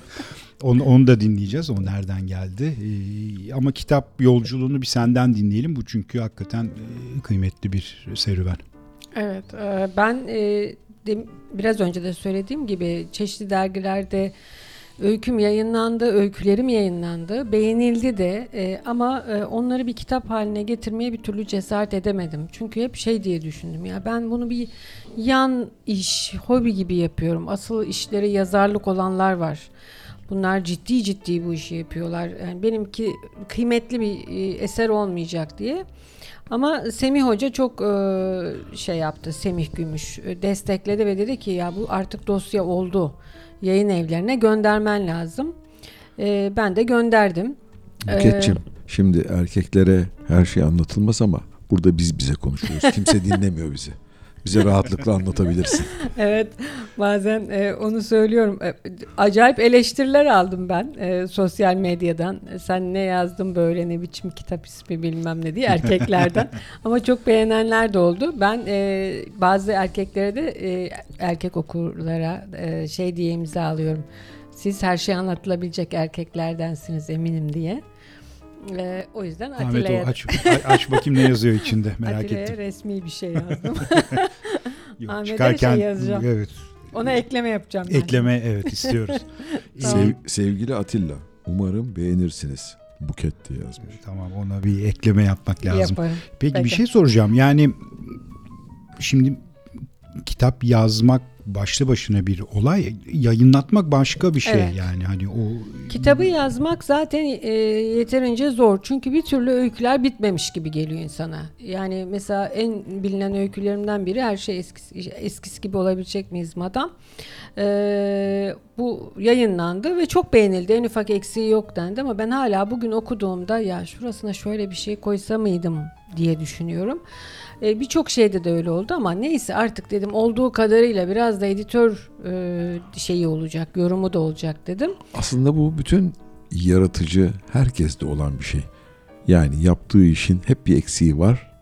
[SPEAKER 2] Onu, onu da dinleyeceğiz. O nereden geldi? Ee, ama kitap yolculuğunu bir senden dinleyelim. Bu çünkü hakikaten e, kıymetli bir serüven.
[SPEAKER 3] Evet, e, ben e, biraz önce de söylediğim gibi çeşitli dergilerde öyküm yayınlandı, öykülerim yayınlandı, beğenildi de e, ama e, onları bir kitap haline getirmeye bir türlü cesaret edemedim. Çünkü hep şey diye düşündüm ya ben bunu bir yan iş, hobi gibi yapıyorum. Asıl işleri yazarlık olanlar var. Bunlar ciddi ciddi bu işi yapıyorlar. Yani benimki kıymetli bir e, eser olmayacak diye. Ama Semih Hoca çok e, şey yaptı. Semih Gümüş e, destekledi ve dedi ki ya bu artık dosya oldu. Yayın evlerine göndermen lazım. E, ben de gönderdim.
[SPEAKER 1] Buketçim şimdi erkeklere her şey anlatılmaz ama burada biz bize konuşuyoruz. Kimse (laughs) dinlemiyor bizi. Bize rahatlıkla anlatabilirsin. (laughs)
[SPEAKER 3] Evet bazen e, onu söylüyorum. E, acayip eleştiriler aldım ben e, sosyal medyadan. E, sen ne yazdın böyle ne biçim kitap ismi bilmem ne diye erkeklerden. (laughs) Ama çok beğenenler de oldu. Ben e, bazı erkeklere de e, erkek okurlara e, şey diye imza alıyorum. Siz her şey anlatılabilecek erkeklerdensiniz eminim diye. E, o yüzden
[SPEAKER 2] Ahmet o aç, aç bakayım ne yazıyor içinde (laughs) merak
[SPEAKER 3] Atilla'ya
[SPEAKER 2] ettim.
[SPEAKER 3] resmi bir şey yazdım.
[SPEAKER 2] Yok,
[SPEAKER 3] Ahmet'e bir
[SPEAKER 2] çıkarken
[SPEAKER 3] şey yazacağım.
[SPEAKER 2] evet
[SPEAKER 3] Ona ekleme yapacağım. ben.
[SPEAKER 2] ekleme evet istiyoruz. (laughs)
[SPEAKER 3] Tamam.
[SPEAKER 1] Sev- sevgili Atilla, umarım beğenirsiniz. Buket diye yazmış.
[SPEAKER 2] tamam ona bir ekleme yapmak lazım.
[SPEAKER 3] Yaparım.
[SPEAKER 2] Peki bir
[SPEAKER 3] Peki.
[SPEAKER 2] şey soracağım. Yani şimdi kitap yazmak başlı başına bir olay, yayınlatmak başka bir şey
[SPEAKER 3] Evet.
[SPEAKER 2] yani hani o
[SPEAKER 3] Kitabı yazmak zaten e, yeterince zor. Çünkü bir türlü öyküler bitmemiş gibi geliyor insana. Yani mesela en bilinen öykülerimden biri her şey eskisi, eskisi gibi olabilecek miyiz madam? E, bu yayınlandı ve çok beğenildi. En ufak eksiği yok dendi ama ben hala bugün okuduğumda ya şurasına şöyle bir şey koysa mıydım diye düşünüyorum. E, Birçok şeyde de öyle oldu ama neyse artık dedim olduğu kadarıyla biraz da editör e, şeyi olacak, yorumu da olacak dedim.
[SPEAKER 1] Aslında bu bütün yaratıcı herkeste olan bir şey. Yani yaptığı işin hep bir eksiği var.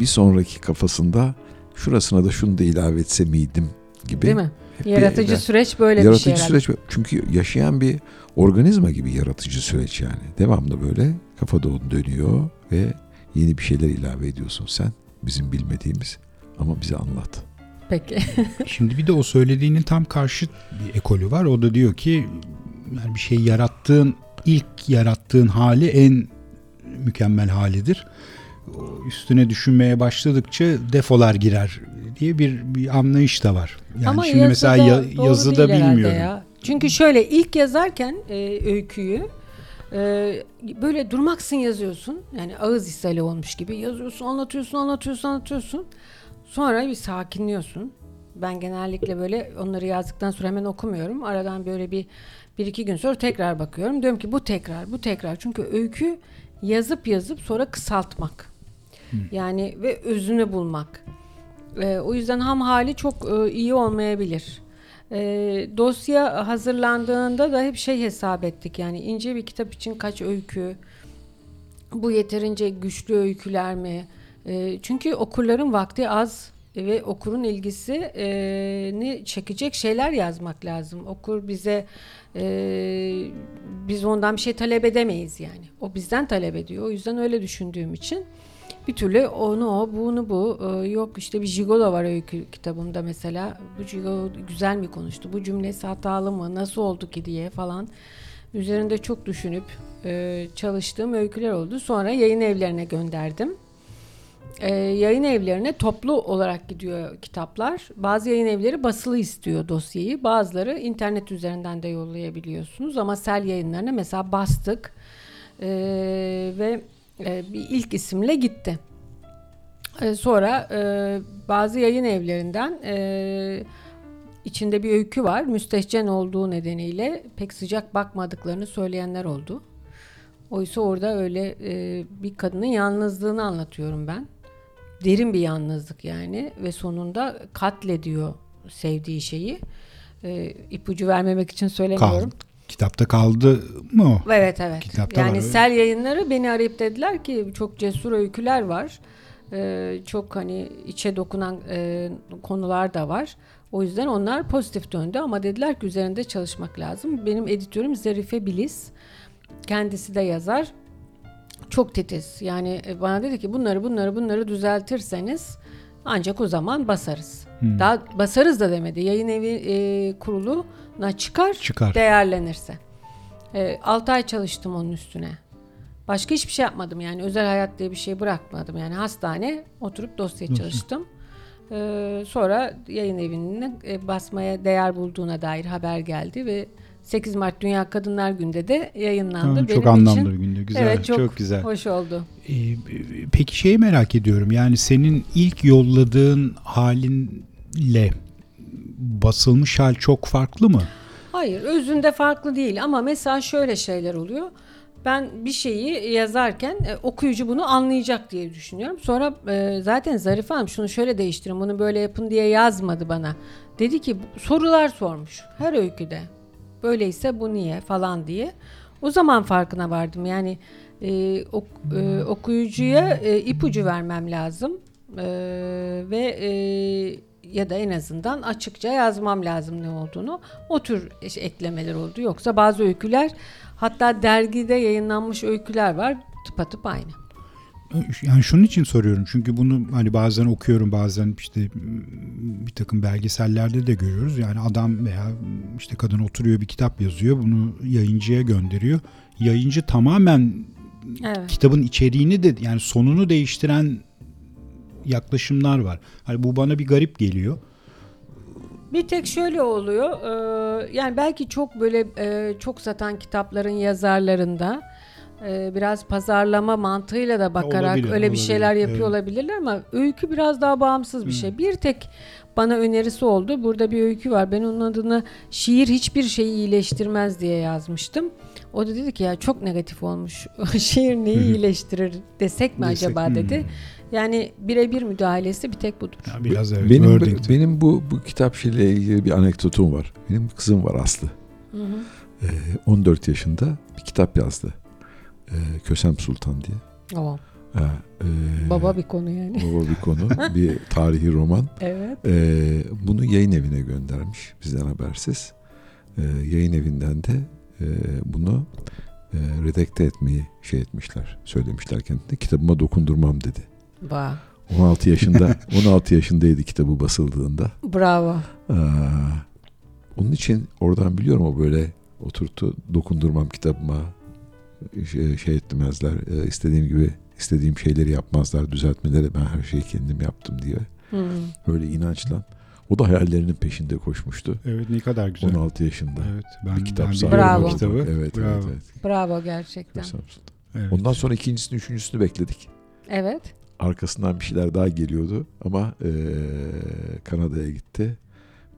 [SPEAKER 1] Bir sonraki kafasında şurasına da şunu da ilave etse miydim gibi.
[SPEAKER 3] Değil mi?
[SPEAKER 1] Hep bir-
[SPEAKER 3] Yaratıcı süreç böyle
[SPEAKER 1] yaratıcı
[SPEAKER 3] bir şey herhalde.
[SPEAKER 1] süreç çünkü yaşayan bir organizma gibi yaratıcı süreç yani. Devamlı böyle kafada dönüyor ve yeni bir şeyler ilave ediyorsun sen. Bizim bilmediğimiz ama bize anlat.
[SPEAKER 3] Peki. (laughs)
[SPEAKER 2] Şimdi bir de o söylediğinin tam karşıt bir ekolü var. O da diyor ki yani bir şey yarattığın ilk yarattığın hali en mükemmel halidir. O Üstüne düşünmeye başladıkça defolar girer diye bir, bir anlayış da var. Yani
[SPEAKER 3] Ama
[SPEAKER 2] şimdi mesela ya- yazıda bilmiyorum.
[SPEAKER 3] Ya. Çünkü şöyle ilk yazarken e, öyküyü e, böyle durmaksın yazıyorsun. Yani ağız ishali olmuş gibi yazıyorsun, anlatıyorsun, anlatıyorsun, anlatıyorsun. Sonra bir sakinliyorsun. Ben genellikle böyle onları yazdıktan sonra hemen okumuyorum. Aradan böyle bir bir iki gün sonra tekrar bakıyorum. Diyorum ki bu tekrar, bu tekrar. Çünkü öykü yazıp yazıp sonra kısaltmak. Yani ve özünü bulmak. Ee, o yüzden ham hali çok e, iyi olmayabilir. Ee, dosya hazırlandığında da hep şey hesap ettik. Yani ince bir kitap için kaç öykü, bu yeterince güçlü öyküler mi? Ee, çünkü okurların vakti az ve okurun ilgisini çekecek şeyler yazmak lazım. Okur bize e, biz ondan bir şey talep edemeyiz yani. O bizden talep ediyor. O yüzden öyle düşündüğüm için bir türlü onu o bunu bu Ee, yok işte bir jigolo var öykü kitabımda mesela. Bu jigolo güzel mi konuştu? Bu cümlesi hatalı mı? Nasıl oldu ki diye falan üzerinde çok düşünüp e, çalıştığım öyküler oldu. Sonra yayın evlerine gönderdim. Ee, yayın evlerine toplu olarak gidiyor kitaplar. Bazı yayın evleri basılı istiyor dosyayı. Bazıları internet üzerinden de yollayabiliyorsunuz. Ama sel yayınlarına mesela bastık. Ee, ve e, bir ilk isimle gitti. E, sonra e, bazı yayın evlerinden e, içinde bir öykü var. Müstehcen olduğu nedeniyle pek sıcak bakmadıklarını söyleyenler oldu. Oysa orada öyle e, bir kadının yalnızlığını anlatıyorum ben. Derin bir yalnızlık yani ve sonunda katlediyor sevdiği şeyi. E, ipucu vermemek için söylemiyorum.
[SPEAKER 2] Kitapta kaldı mı o?
[SPEAKER 3] Evet evet.
[SPEAKER 2] Kitapta
[SPEAKER 3] yani
[SPEAKER 2] var.
[SPEAKER 3] Sel yayınları beni arayıp dediler ki çok cesur öyküler var. Ee, çok hani içe dokunan e, konular da var. O yüzden onlar pozitif döndü ama dediler ki üzerinde çalışmak lazım. Benim editörüm Zarife Bilis. Kendisi de yazar. Çok titiz. Yani bana dedi ki bunları bunları bunları düzeltirseniz ancak o zaman basarız.
[SPEAKER 2] Hmm.
[SPEAKER 3] Daha basarız da demedi. Yayın evi e, kuruluna çıkar,
[SPEAKER 2] Çıkar.
[SPEAKER 3] değerlenirse. E, 6 ay çalıştım onun üstüne. Başka hiçbir şey yapmadım yani özel hayat diye bir şey bırakmadım yani hastane oturup dosya
[SPEAKER 2] Dosya.
[SPEAKER 3] çalıştım. E, sonra yayın evinin e, basmaya değer bulduğuna dair haber geldi ve 8 Mart Dünya Kadınlar Günü'nde de yayınlandı.
[SPEAKER 2] Ha, çok
[SPEAKER 3] Benim
[SPEAKER 2] anlamlı
[SPEAKER 3] için
[SPEAKER 2] bir gündü. Güzel.
[SPEAKER 3] evet,
[SPEAKER 2] çok,
[SPEAKER 3] çok
[SPEAKER 2] güzel.
[SPEAKER 3] hoş oldu.
[SPEAKER 2] Ee, peki şeyi merak ediyorum. Yani senin ilk yolladığın halinle basılmış hal çok farklı mı?
[SPEAKER 3] Hayır, özünde farklı değil ama mesela şöyle şeyler oluyor. Ben bir şeyi yazarken e, okuyucu bunu anlayacak diye düşünüyorum. Sonra e, zaten Zarife Hanım şunu şöyle değiştirin, bunu böyle yapın diye yazmadı bana. Dedi ki sorular sormuş her öyküde. Böyleyse bu niye falan diye. O zaman farkına vardım. Yani e, ok- e, okuyucuya e, ipucu vermem lazım. E, ve e, ya da en azından açıkça yazmam lazım ne olduğunu. O tür eklemeler oldu. Yoksa bazı öyküler hatta dergide yayınlanmış öyküler var tıpatıp aynı.
[SPEAKER 2] Yani şunun için soruyorum çünkü bunu hani bazen okuyorum bazen işte bir takım belgesellerde de görüyoruz. Yani adam veya işte kadın oturuyor bir kitap yazıyor bunu yayıncıya gönderiyor. Yayıncı tamamen
[SPEAKER 3] Evet.
[SPEAKER 2] kitabın içeriğini de yani sonunu değiştiren yaklaşımlar var. Hani bu bana bir garip geliyor.
[SPEAKER 3] Bir tek şöyle oluyor. yani belki çok böyle çok satan kitapların yazarlarında e, biraz pazarlama mantığıyla da bakarak
[SPEAKER 2] olabilir,
[SPEAKER 3] öyle bir
[SPEAKER 2] olabilir.
[SPEAKER 3] şeyler yapıyor
[SPEAKER 2] Evet.
[SPEAKER 3] olabilirler ama öykü biraz daha bağımsız bir şey. Bir tek bana önerisi oldu. Burada bir öykü var. Ben onun adını şiir hiçbir şeyi iyileştirmez diye yazmıştım. O da dedi ki ya çok negatif olmuş. (laughs) şiir neyi iyileştirir desek mi
[SPEAKER 2] Desek,
[SPEAKER 3] acaba dedi.
[SPEAKER 2] hmm.
[SPEAKER 3] Yani birebir müdahalesi bir tek budur.
[SPEAKER 2] Ya biraz evet.
[SPEAKER 1] benim
[SPEAKER 2] wording.
[SPEAKER 1] benim bu bu kitap şeyle ilgili bir anekdotum var. Benim kızım var Aslı.
[SPEAKER 3] Hı hı.
[SPEAKER 1] Ee, 14 yaşında bir kitap yazdı. Ee, Kösem Sultan diye.
[SPEAKER 3] O,
[SPEAKER 1] Ha, e,
[SPEAKER 3] baba bir konu yani.
[SPEAKER 1] baba bir konu. bir (laughs) tarihi roman.
[SPEAKER 3] Evet.
[SPEAKER 1] Ee, bunu yayın evine göndermiş bizden habersiz. Ee, yayın evinden de e, bunu e, redakte etmeyi şey etmişler. Söylemişler kendine. Kitabıma dokundurmam dedi.
[SPEAKER 3] Ba.
[SPEAKER 1] 16 yaşında (laughs) 16 yaşındaydı kitabı basıldığında.
[SPEAKER 3] Bravo.
[SPEAKER 1] Aa, onun için oradan biliyorum o böyle oturtu dokundurmam kitabıma şey, şey etmezler. Ee, istediğim gibi istediğim şeyleri yapmazlar, düzeltmeleri ben her şeyi kendim yaptım diye.
[SPEAKER 3] Hmm.
[SPEAKER 1] Öyle inançla. O da hayallerinin peşinde koşmuştu.
[SPEAKER 2] Evet ne kadar güzel.
[SPEAKER 1] 16 yaşında.
[SPEAKER 2] Evet ben,
[SPEAKER 1] bir kitap
[SPEAKER 2] ben
[SPEAKER 1] sahibi
[SPEAKER 3] Bravo.
[SPEAKER 2] kitabı.
[SPEAKER 1] Evet,
[SPEAKER 2] Bravo.
[SPEAKER 1] evet, evet.
[SPEAKER 3] Bravo gerçekten.
[SPEAKER 2] Evet.
[SPEAKER 1] Ondan sonra ikincisini, üçüncüsünü bekledik.
[SPEAKER 3] Evet.
[SPEAKER 1] Arkasından bir şeyler daha geliyordu ama eee, Kanada'ya gitti.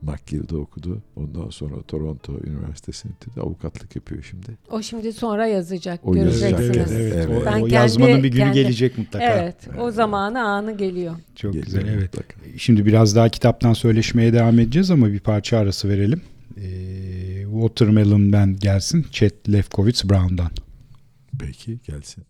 [SPEAKER 1] McGill'de okudu. Ondan sonra Toronto Üniversitesi'nde avukatlık yapıyor şimdi.
[SPEAKER 3] O şimdi sonra yazacak.
[SPEAKER 1] O
[SPEAKER 2] Evet,
[SPEAKER 3] Göreceksiniz.
[SPEAKER 1] yazacak,
[SPEAKER 2] evet, evet.
[SPEAKER 1] Evet.
[SPEAKER 2] O,
[SPEAKER 3] Ben
[SPEAKER 2] o
[SPEAKER 3] kendi-
[SPEAKER 2] yazmanın bir günü
[SPEAKER 3] kendi-
[SPEAKER 2] gelecek mutlaka.
[SPEAKER 3] Evet. O zamanı anı geliyor.
[SPEAKER 2] Çok
[SPEAKER 1] Geliyor
[SPEAKER 2] güzel evet.
[SPEAKER 1] mutlaka.
[SPEAKER 2] Şimdi biraz daha kitaptan söyleşmeye devam edeceğiz ama bir parça arası verelim. Ee, Watermelon'dan gelsin. Chet Lefkowitz Brown'dan.
[SPEAKER 1] Peki gelsin.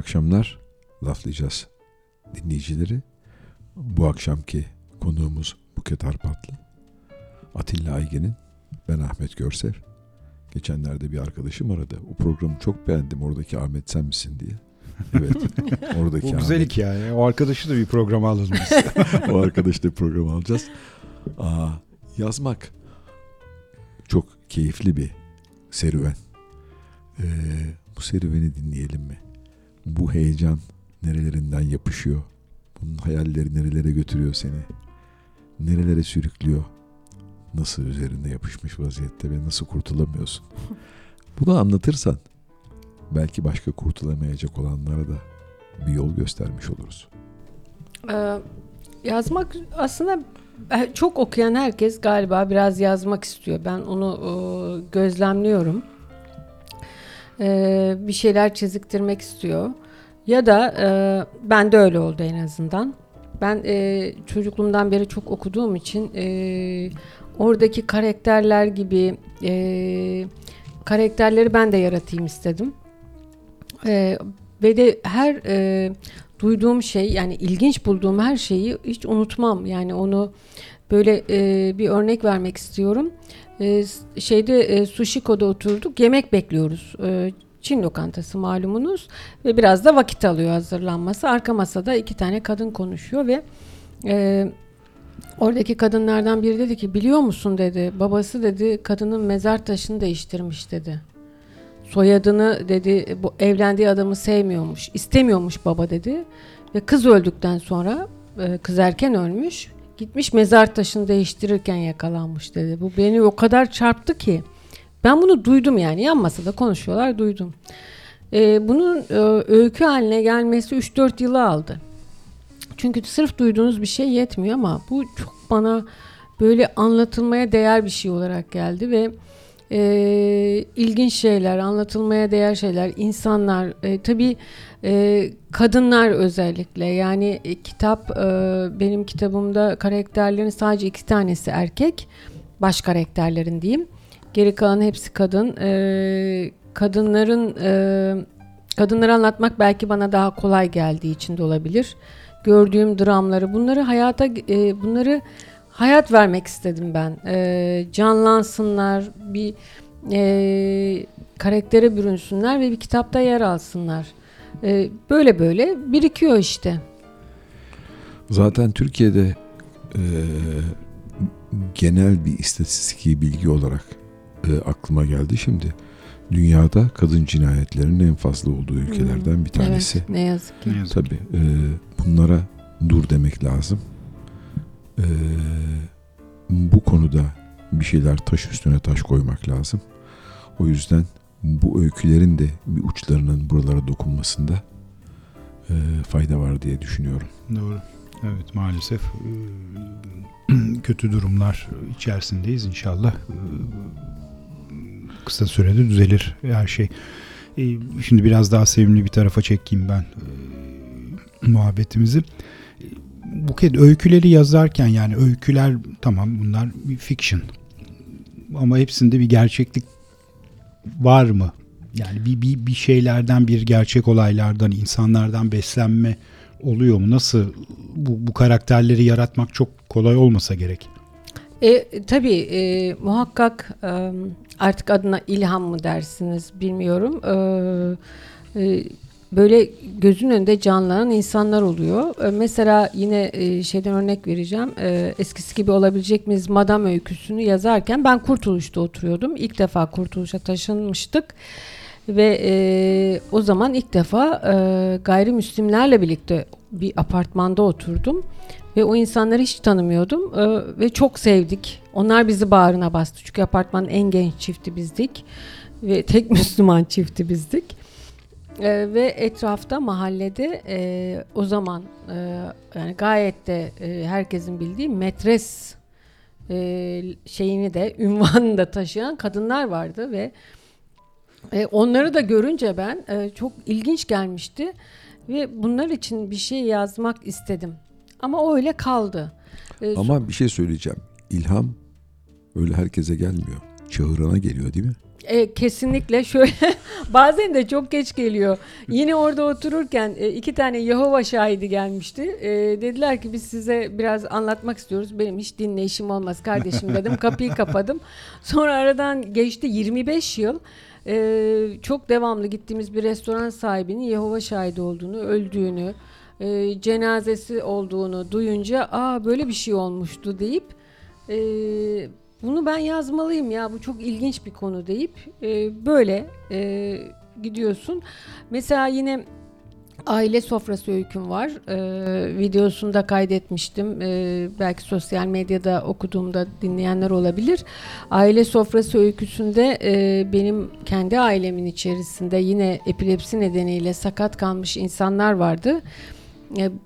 [SPEAKER 1] Akşamlar. Laflayacağız dinleyicileri. Bu akşamki konuğumuz Buket Arpatlı. Atilla Aygen'in. Ben Ahmet Görsev. Geçenlerde bir arkadaşım aradı. O programı çok beğendim. Oradaki Ahmet sen misin diye. Evet. (laughs) Oradaki
[SPEAKER 2] Bu güzel
[SPEAKER 1] Ahmet.
[SPEAKER 2] hikaye. O arkadaşı da bir programa alalım biz. (laughs)
[SPEAKER 1] o arkadaşla program alacağız. Aa, yazmak çok keyifli bir serüven. Ee, bu serüveni dinleyelim mi? Bu heyecan nerelerinden yapışıyor? Bunun hayalleri nerelere götürüyor seni? Nerelere sürüklüyor? Nasıl üzerinde yapışmış vaziyette ve nasıl kurtulamıyorsun? (laughs) Bunu anlatırsan belki başka kurtulamayacak olanlara da bir yol göstermiş oluruz.
[SPEAKER 3] Ee, yazmak aslında e, çok okuyan herkes galiba biraz yazmak istiyor. Ben onu e, gözlemliyorum. Ee, bir şeyler çiziktirmek istiyor. Ya da e, ben de öyle oldu en azından. Ben e, çocukluğumdan beri çok okuduğum için e, oradaki karakterler gibi e, karakterleri ben de yaratayım istedim. E, ve de her e, duyduğum şey yani ilginç bulduğum her şeyi hiç unutmam. Yani onu böyle e, bir örnek vermek istiyorum. E, s- şeyde e, Sushiko'da oturduk. Yemek bekliyoruz. E, Çin lokantası malumunuz ve biraz da vakit alıyor hazırlanması. Arka masada iki tane kadın konuşuyor ve e, oradaki kadınlardan biri dedi ki biliyor musun dedi babası dedi kadının mezar taşını değiştirmiş dedi. Soyadını dedi bu evlendiği adamı sevmiyormuş, istemiyormuş baba dedi. Ve kız öldükten sonra e, kız erken ölmüş. Gitmiş mezar taşını değiştirirken yakalanmış dedi. Bu beni o kadar çarptı ki. Ben bunu duydum yani yan masada konuşuyorlar duydum. E, bunun e, öykü haline gelmesi 3-4 yılı aldı. Çünkü sırf duyduğunuz bir şey yetmiyor ama bu çok bana böyle anlatılmaya değer bir şey olarak geldi ve e, ilginç şeyler, anlatılmaya değer şeyler, insanlar, e, tabii e, kadınlar özellikle yani e, kitap e, benim kitabımda karakterlerin sadece iki tanesi erkek, baş karakterlerin diyeyim. Geri kalan hepsi kadın. E, kadınların e, kadınları anlatmak belki bana daha kolay geldiği için de olabilir. Gördüğüm dramları, bunları hayata, e, bunları hayat vermek istedim ben. E, canlansınlar, bir e, karaktere bürünsünler ve bir kitapta yer alsınlar. E, böyle böyle birikiyor işte.
[SPEAKER 1] Zaten Türkiye'de e, genel bir istatistiki bilgi olarak e, aklıma geldi şimdi. Dünyada kadın cinayetlerinin en fazla olduğu ülkelerden bir tanesi.
[SPEAKER 3] Evet, ne yazık ki.
[SPEAKER 2] Ne yazık.
[SPEAKER 1] Tabii e, bunlara dur demek lazım. E, bu konuda bir şeyler taş üstüne taş koymak lazım. O yüzden bu öykülerin de bir uçlarının buralara dokunmasında e, fayda var diye düşünüyorum.
[SPEAKER 2] Doğru. Evet maalesef e, (clears throat) kötü durumlar içerisindeyiz inşallah. e, Kısa sürede düzelir her şey. E, Şimdi biraz daha sevimli bir tarafa çekeyim ben muhabbetimizi. Buket öyküleri yazarken yani öyküler tamam bunlar bir fiction. Ama hepsinde bir gerçeklik var mı? Yani bir, bir, bir şeylerden bir gerçek olaylardan insanlardan beslenme oluyor mu? Nasıl bu, bu karakterleri yaratmak çok kolay olmasa gerek.
[SPEAKER 3] E, tabii e, muhakkak e, artık adına ilham mı dersiniz bilmiyorum. E, böyle gözün önünde canlanan insanlar oluyor. E, mesela yine e, şeyden örnek vereceğim. E, eskisi gibi olabilecek miyiz Madame öyküsünü yazarken ben Kurtuluş'ta oturuyordum. İlk defa Kurtuluş'a taşınmıştık. Ve e, o zaman ilk defa e, gayrimüslimlerle birlikte bir apartmanda oturdum. Ve o insanları hiç tanımıyordum Ee, ve çok sevdik. Onlar bizi bağrına bastı. Çünkü apartmanın en genç çifti bizdik ve tek (laughs) Müslüman çifti bizdik. Ee, ve etrafta mahallede e, o zaman e, yani gayet de e, herkesin bildiği metres e, şeyini de (laughs) ünvanını da taşıyan kadınlar vardı ve e, onları da görünce ben e, çok ilginç gelmişti ve bunlar için bir şey yazmak istedim. Ama o öyle kaldı. E,
[SPEAKER 1] Ama bir şey söyleyeceğim. İlham öyle herkese gelmiyor. Çağırana geliyor değil mi?
[SPEAKER 3] E, kesinlikle şöyle (laughs) bazen de çok geç geliyor. Yine orada otururken e, iki tane Yehova şahidi gelmişti. E, dediler ki biz size biraz anlatmak istiyoruz. Benim hiç dinleyişim olmaz kardeşim (laughs) dedim. Kapıyı kapadım. Sonra aradan geçti 25 yıl. E, çok devamlı gittiğimiz bir restoran sahibinin Yehova şahidi olduğunu, öldüğünü, e, cenazesi olduğunu duyunca aa böyle bir şey olmuştu deyip e, bunu ben yazmalıyım ya bu çok ilginç bir konu deyip e, böyle e, gidiyorsun. Mesela yine aile sofrası öyküm var. E, videosunu da kaydetmiştim. E, belki sosyal medyada okuduğumda dinleyenler olabilir. Aile sofrası öyküsünde e, benim kendi ailemin içerisinde yine epilepsi nedeniyle sakat kalmış insanlar vardı e,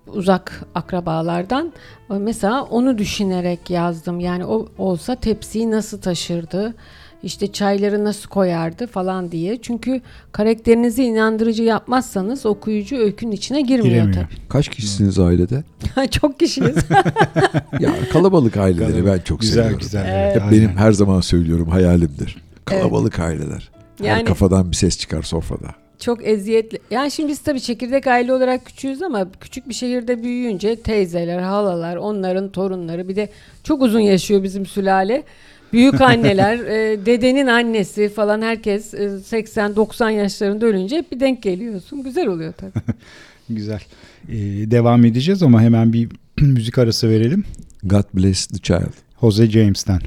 [SPEAKER 3] uzak akrabalardan. E, Mesela onu düşünerek yazdım. Yani o olsa tepsiyi nasıl taşırdı? işte çayları nasıl koyardı falan diye. Çünkü karakterinizi inandırıcı yapmazsanız okuyucu öykünün içine girmiyor
[SPEAKER 6] Giremiyor.
[SPEAKER 1] Kaç kişisiniz ailede?
[SPEAKER 3] tabii. (laughs) Çok kişiyiz. (laughs)
[SPEAKER 1] Ya kalabalık aileleri
[SPEAKER 6] Kalabalık.
[SPEAKER 1] ben çok
[SPEAKER 6] güzel
[SPEAKER 1] seviyorum.
[SPEAKER 6] güzel.
[SPEAKER 3] Evet.
[SPEAKER 6] evet,
[SPEAKER 1] Hep
[SPEAKER 6] aynen.
[SPEAKER 1] benim her zaman söylüyorum hayalimdir. Kalabalık aileler. Her
[SPEAKER 3] Yani-
[SPEAKER 1] kafadan bir ses çıkar sofrada.
[SPEAKER 3] Çok eziyetli. Yani şimdi biz tabii çekirdek aile olarak küçüğüz ama küçük bir şehirde büyüyünce teyzeler, halalar, onların torunları bir de çok uzun yaşıyor bizim sülale. Büyük (laughs) anneler, e, dedenin annesi falan herkes e, 80-90 yaşlarında ölünce hep bir denk geliyorsun. Güzel oluyor tabii. (laughs)
[SPEAKER 6] Güzel. Ee, devam edeceğiz ama hemen bir (clears throat) müzik arası verelim.
[SPEAKER 1] God bless the child.
[SPEAKER 6] Jose James'ten.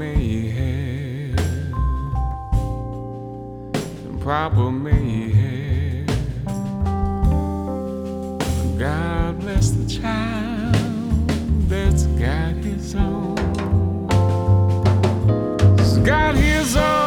[SPEAKER 7] May have, Papa may have. God bless the child that's got his own. He's got his own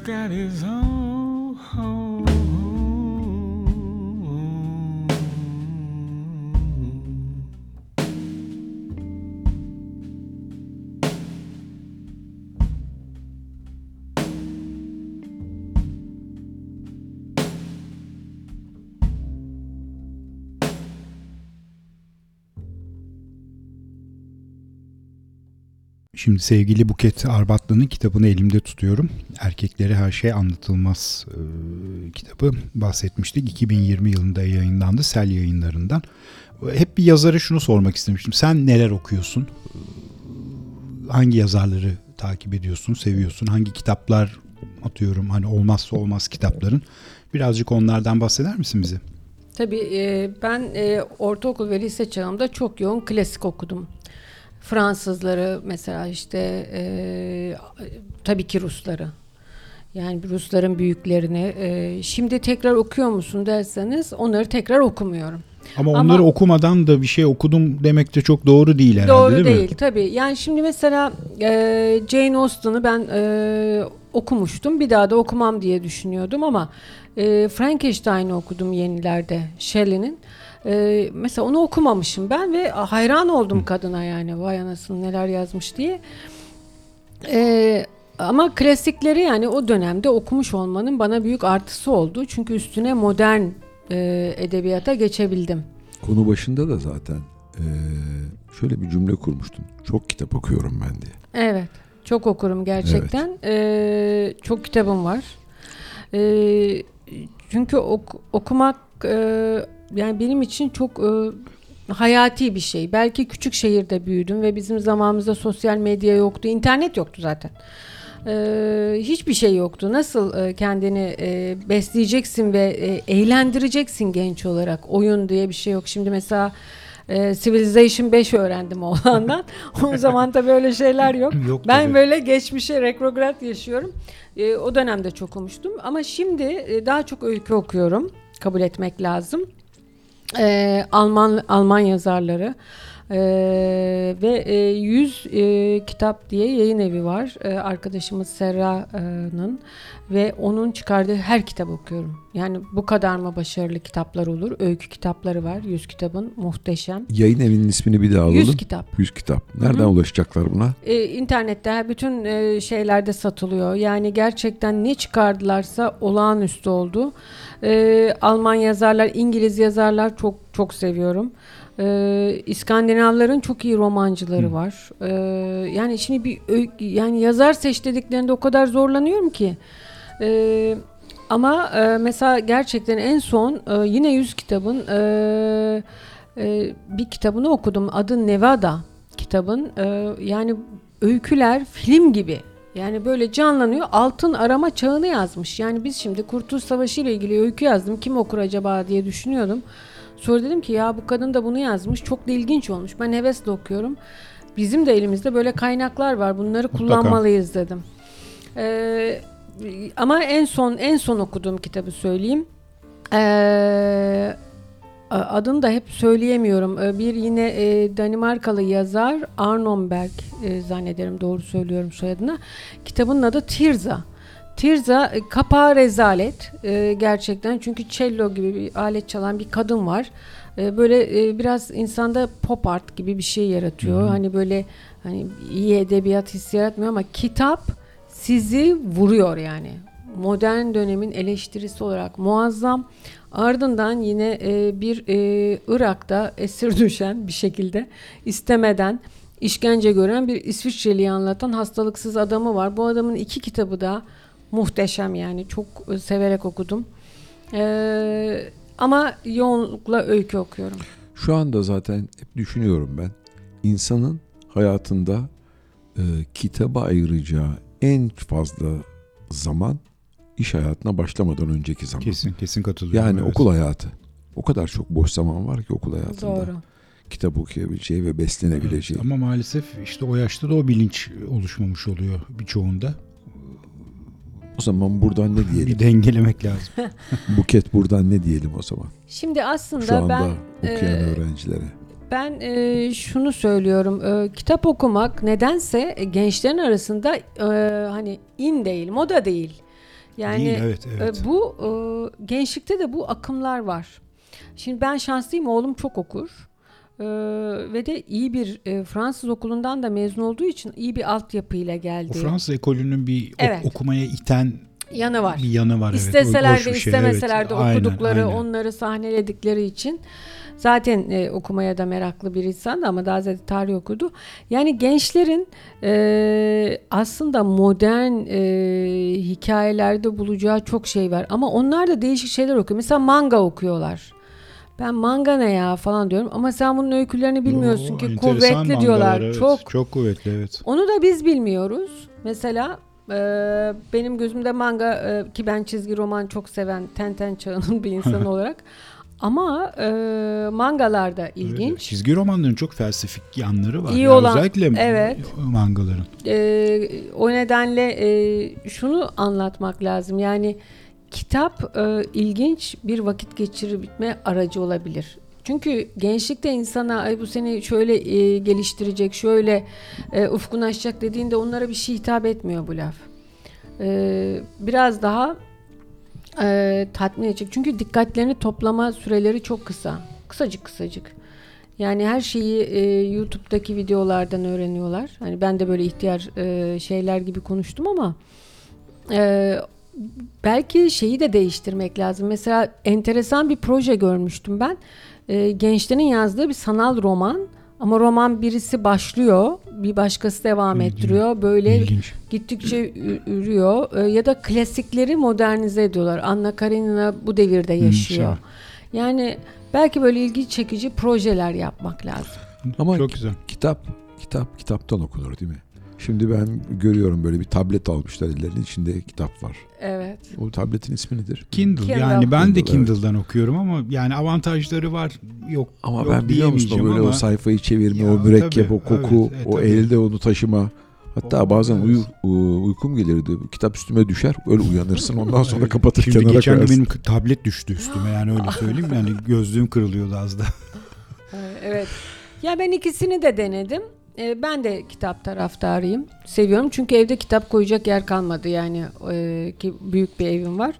[SPEAKER 6] got his own.
[SPEAKER 2] Şimdi sevgili Buket Arbatlı'nın kitabını elimde tutuyorum. Erkeklere Her Şey Anlatılmaz e, kitabı bahsetmiştik. 2020 yılında yayınlandı Sel yayınlarından. Hep bir yazara şunu sormak istemiştim. Sen neler okuyorsun? E, Hangi yazarları takip ediyorsun, seviyorsun? Hangi kitaplar atıyorum hani olmazsa olmaz kitapların? Birazcık onlardan bahseder misin bize?
[SPEAKER 3] Tabii e, ben e, ortaokul ve lise çağımda çok yoğun klasik okudum. Fransızları mesela işte e, tabii ki Rusları. Yani Rusların büyüklerini. e, şimdi tekrar okuyor musun derseniz onları tekrar okumuyorum.
[SPEAKER 2] Ama
[SPEAKER 3] Ama-
[SPEAKER 2] onları okumadan da bir şey okudum demek de çok doğru değil herhalde
[SPEAKER 3] Doğru
[SPEAKER 2] değil,
[SPEAKER 3] değil,
[SPEAKER 2] mi?
[SPEAKER 3] tabii. Yani şimdi mesela e, Jane Austen'ı ben e, okumuştum. Bir daha da okumam diye düşünüyordum ama e, Frankenstein'ı okudum yenilerde Shelley'nin. E, mesela onu okumamışım ben ve hayran oldum kadına yani vay anasını neler yazmış diye. E, ama klasikleri yani o dönemde okumuş olmanın bana büyük artısı oldu. Çünkü üstüne modern e, edebiyata geçebildim.
[SPEAKER 1] Konu başında da zaten eee, şöyle bir cümle kurmuştun. Çok kitap okuyorum ben diye.
[SPEAKER 3] Evet. Çok okurum gerçekten. Ee, çok kitabım var. Ee, çünkü ok- okumak e, yani benim için çok e, hayati bir şey. Belki küçük şehirde büyüdüm ve bizim zamanımızda sosyal medya yoktu, internet yoktu zaten. Ee, hiçbir şey yoktu. Nasıl e, kendini e, besleyeceksin ve e, eğlendireceksin genç olarak? Oyun diye bir şey yok. Şimdi mesela e, Civilization 5 öğrendim oğlandan. (laughs) o zaman da böyle şeyler yok.
[SPEAKER 2] Yok
[SPEAKER 3] ben
[SPEAKER 2] tabii.
[SPEAKER 3] böyle geçmişe retrograd yaşıyorum. E, o dönemde çok okumuştum. Ama şimdi e, daha çok öykü okuyorum. Kabul etmek lazım. E, Alman Alman yazarları. E, ve e, 100 e, kitap diye yayın evi var. E, arkadaşımız Serra'nın ve onun çıkardığı her kitap okuyorum. Yani bu kadar mı başarılı kitaplar olur? Öykü kitapları var. 100 kitabın muhteşem.
[SPEAKER 1] Yayın evinin ismini bir daha alalım.
[SPEAKER 3] 100 kitap.
[SPEAKER 1] 100 kitap. Nereden
[SPEAKER 3] Hı hı.
[SPEAKER 1] ulaşacaklar buna?
[SPEAKER 3] E, internette bütün e, şeylerde satılıyor. Yani gerçekten ne çıkardılarsa olağanüstü oldu. E, Alman yazarlar, İngiliz yazarlar çok çok seviyorum. E, İskandinavların çok iyi romancıları var. E, yani şimdi bir yani yazar seç dediklerinde o kadar zorlanıyorum ki. E, ama e, mesela gerçekten en son e, yine 100 kitabın e, e, bir kitabını okudum. Adı Nevada kitabın. E, yani öyküler film gibi. Yani böyle canlanıyor. Altın arama çağını yazmış. Yani biz şimdi Kurtuluş Savaşı ile ilgili öykü yazdım. Kim okur acaba diye düşünüyordum. Sonra dedim ki ya bu kadın da bunu yazmış. Çok da ilginç olmuş. Ben hevesle okuyorum. Bizim de elimizde böyle kaynaklar var. Bunları
[SPEAKER 2] Mutlaka.
[SPEAKER 3] kullanmalıyız dedim. Ee, ama en son en son okuduğum kitabı söyleyeyim. Ee, adını da hep söyleyemiyorum. Ee, Bir yine e, Danimarkalı yazar Arnon Berg e, zannederim doğru söylüyorum soyadını. Kitabın adı Tirza. Tirza e, kapağı rezalet e, gerçekten çünkü cello gibi bir alet çalan bir kadın var. E, böyle e, biraz insanda pop art gibi bir şey yaratıyor. Hani böyle hani iyi edebiyat hissi yaratmıyor ama kitap sizi vuruyor yani. Modern dönemin eleştirisi olarak muazzam. Ardından yine e, bir e, Irak'ta esir (laughs) düşen bir şekilde istemeden işkence gören bir İsviçreli'yi anlatan hastalıksız adamı var. Bu adamın iki kitabı da muhteşem yani çok severek okudum. E, ama yoğunlukla öykü okuyorum.
[SPEAKER 1] Şu anda zaten hep düşünüyorum ben. İnsanın hayatında e, kitaba ayıracağı en fazla zaman iş hayatına başlamadan önceki zaman.
[SPEAKER 2] Kesin kesin katılıyorum.
[SPEAKER 1] Yani
[SPEAKER 2] evet.
[SPEAKER 1] okul hayatı. O kadar çok boş zaman var ki okul hayatında.
[SPEAKER 3] Doğru.
[SPEAKER 1] Kitap okuyabileceği ve beslenebileceği.
[SPEAKER 2] Ama maalesef işte o yaşta da o bilinç oluşmamış oluyor birçoğunda.
[SPEAKER 1] O zaman buradan ne
[SPEAKER 2] Bir
[SPEAKER 1] diyelim?
[SPEAKER 2] dengelemek lazım. (laughs)
[SPEAKER 1] Buket buradan ne diyelim o zaman?
[SPEAKER 3] Şimdi aslında
[SPEAKER 1] Şu anda
[SPEAKER 3] ben
[SPEAKER 1] okuyan
[SPEAKER 3] e,
[SPEAKER 1] öğrencilere.
[SPEAKER 3] Ben e, şunu söylüyorum. E, kitap okumak nedense e, gençlerin arasında e, hani in değil, moda değil. Yani
[SPEAKER 2] Değil, evet, evet.
[SPEAKER 3] e, bu e, gençlikte de bu akımlar var. Şimdi ben şanslıyım. Oğlum çok okur. E, ve de iyi bir e, Fransız okulundan da mezun olduğu için iyi bir altyapıyla
[SPEAKER 2] O
[SPEAKER 3] geldi.
[SPEAKER 2] Fransız ekolünün bir
[SPEAKER 3] Evet.
[SPEAKER 2] okumaya iten
[SPEAKER 3] Yanı var.
[SPEAKER 2] bir yanı var. evet.
[SPEAKER 3] İsteseler
[SPEAKER 2] Hoş
[SPEAKER 3] de istemeseler
[SPEAKER 2] evet.
[SPEAKER 3] de
[SPEAKER 2] Aynen,
[SPEAKER 3] okudukları,
[SPEAKER 2] aynen.
[SPEAKER 3] onları sahneledikleri için zaten e, okumaya da meraklı bir insan ama daha ziyade tarih okudu. Yani gençlerin e, aslında modern e, hikayelerde bulacağı çok şey var ama onlar da değişik şeyler okuyor. Mesela manga okuyorlar. Ben manga ne ya falan diyorum ama sen bunun öykülerini bilmiyorsun
[SPEAKER 2] Oo,
[SPEAKER 3] ki kuvvetli
[SPEAKER 2] mangalar,
[SPEAKER 3] diyorlar.
[SPEAKER 2] evet.
[SPEAKER 3] Çok
[SPEAKER 2] çok kuvvetli evet.
[SPEAKER 3] onu da biz bilmiyoruz. Mesela e, benim gözümde manga e, ki ben çizgi roman çok seven Tenten çağının bir insanı (laughs) olarak. Ama e, mangalar da ilginç.
[SPEAKER 2] Evet, Çizgi romanların çok felsefik yanları var.
[SPEAKER 3] İyi
[SPEAKER 2] Ya
[SPEAKER 3] olan-
[SPEAKER 2] özellikle
[SPEAKER 3] evet.
[SPEAKER 2] mangaların.
[SPEAKER 3] E, o nedenle e, şunu anlatmak lazım. Yani kitap e, ilginç bir vakit geçirme aracı olabilir. Çünkü gençlikte insana Ay bu seni şöyle e, geliştirecek, şöyle e, ufkunu açacak dediğinde onlara bir şey hitap etmiyor bu laf. E, biraz daha e, tatmin edecek. Çünkü dikkatlerini toplama süreleri çok kısa. Kısacık kısacık. Yani her şeyi e, YouTube'daki videolardan öğreniyorlar. Hani ben de böyle ihtiyar e, şeyler gibi konuştum ama e, belki şeyi de değiştirmek lazım. Mesela enteresan bir proje görmüştüm ben. E, gençlerin yazdığı bir sanal roman ama roman birisi başlıyor, bir başkası devam
[SPEAKER 2] İlginç.
[SPEAKER 3] ettiriyor. Böyle
[SPEAKER 2] İlginç.
[SPEAKER 3] gittikçe ürüyor E, ya da klasikleri modernize ediyorlar. Anna Karenina bu devirde yaşıyor.
[SPEAKER 2] güzel.
[SPEAKER 3] Yani belki böyle ilgi çekici projeler yapmak lazım.
[SPEAKER 1] Ama
[SPEAKER 2] çok güzel.
[SPEAKER 1] kitap kitap kitaptan okunur değil mi? Şimdi ben görüyorum böyle bir tablet almışlar ellerinin içinde kitap var.
[SPEAKER 3] Evet.
[SPEAKER 1] O tabletin ismi nedir?
[SPEAKER 2] Kindle.
[SPEAKER 3] Kindle.
[SPEAKER 2] Yani ben de
[SPEAKER 1] Kindle, evet.
[SPEAKER 2] Kindle'dan okuyorum ama yani avantajları var. Yok.
[SPEAKER 1] Ama
[SPEAKER 2] yok
[SPEAKER 1] ben biliyor musun böyle
[SPEAKER 2] ama
[SPEAKER 1] o sayfayı çevirme,
[SPEAKER 2] Ya
[SPEAKER 1] o mürekkep,
[SPEAKER 2] tabii,
[SPEAKER 1] o koku,
[SPEAKER 2] evet, e,
[SPEAKER 1] o elde onu taşıma. Hatta
[SPEAKER 2] O-
[SPEAKER 1] bazen
[SPEAKER 2] evet.
[SPEAKER 1] uykum gelirdi. Kitap üstüme düşer, öyle uyanırsın. Ondan sonra
[SPEAKER 2] Evet.
[SPEAKER 1] kapatır
[SPEAKER 2] Şimdi
[SPEAKER 1] kenara
[SPEAKER 2] geçen gün
[SPEAKER 1] koyarsın.
[SPEAKER 2] benim tablet düştü üstüme yani öyle söyleyeyim. Yani (laughs) gözlüğüm kırılıyordu az da.
[SPEAKER 3] Evet. Ya ben ikisini de denedim. Ee, Ben de kitap taraftarıyım. Seviyorum çünkü evde kitap koyacak yer kalmadı yani e, ki büyük bir evim var.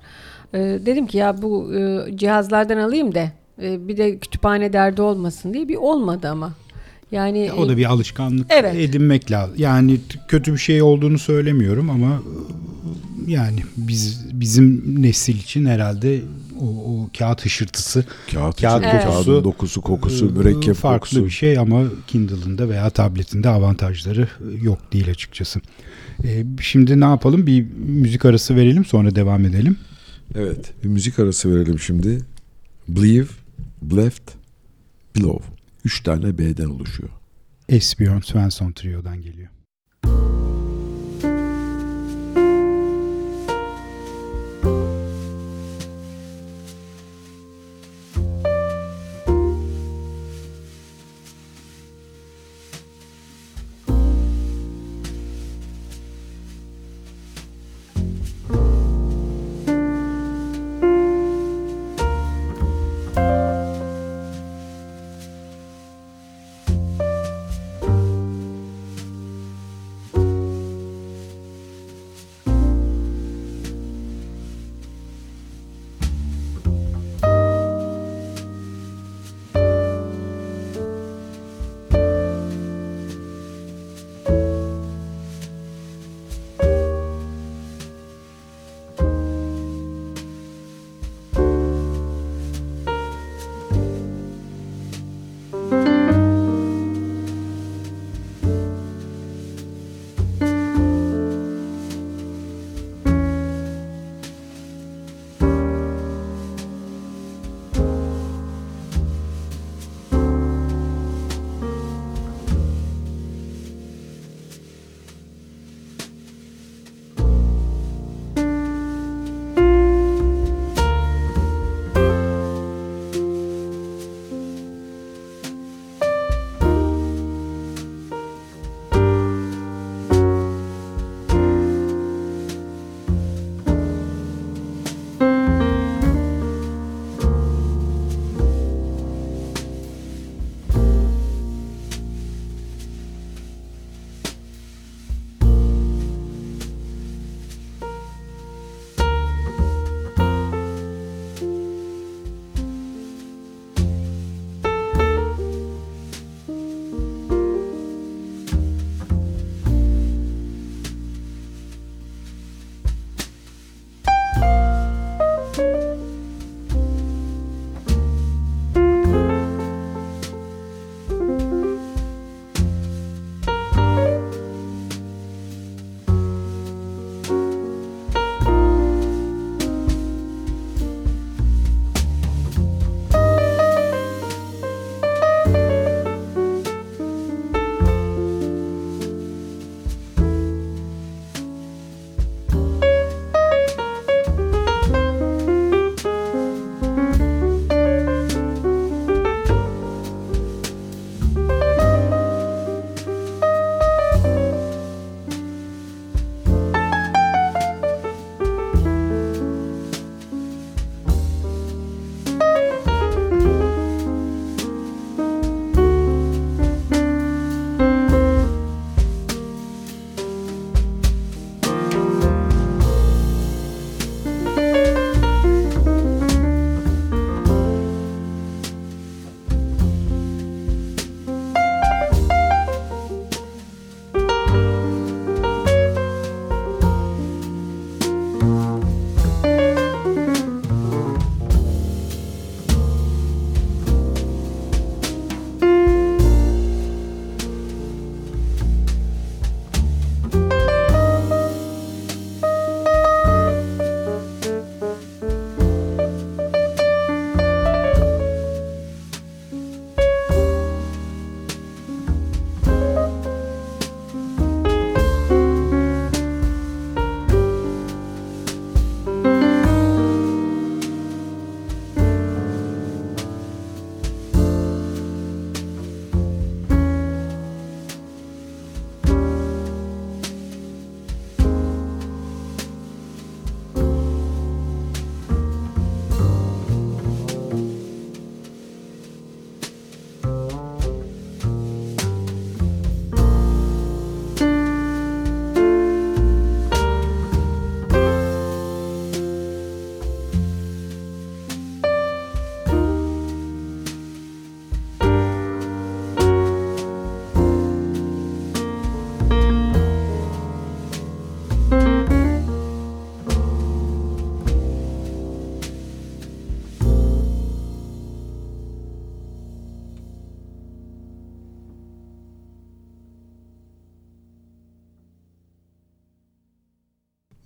[SPEAKER 3] Ee, Dedim ki ya bu e, cihazlardan alayım da e, bir de kütüphane derdi olmasın diye bir olmadı ama. Yani
[SPEAKER 2] Ya o da bir alışkanlık
[SPEAKER 3] Evet.
[SPEAKER 2] edinmek lazım. Yani kötü bir şey olduğunu söylemiyorum ama yani biz bizim nesil için herhalde o, o kağıt hışırtısı
[SPEAKER 1] Kağıt,
[SPEAKER 2] Kağıt
[SPEAKER 1] için,
[SPEAKER 3] kokusu,
[SPEAKER 1] kağıdın dokusu, kokusu,
[SPEAKER 2] e,
[SPEAKER 1] mürekkep
[SPEAKER 2] farklı
[SPEAKER 1] kokusu.
[SPEAKER 2] bir şey ama Kindle'ında veya tabletinde avantajları e, yok değil açıkçası. E, şimdi ne yapalım? Bir müzik arası verelim sonra devam edelim.
[SPEAKER 1] Evet, bir müzik arası verelim şimdi. Believe, Left, Below. Üç tane B'den oluşuyor.
[SPEAKER 2] Esbjörn Svensson Trio'dan geliyor.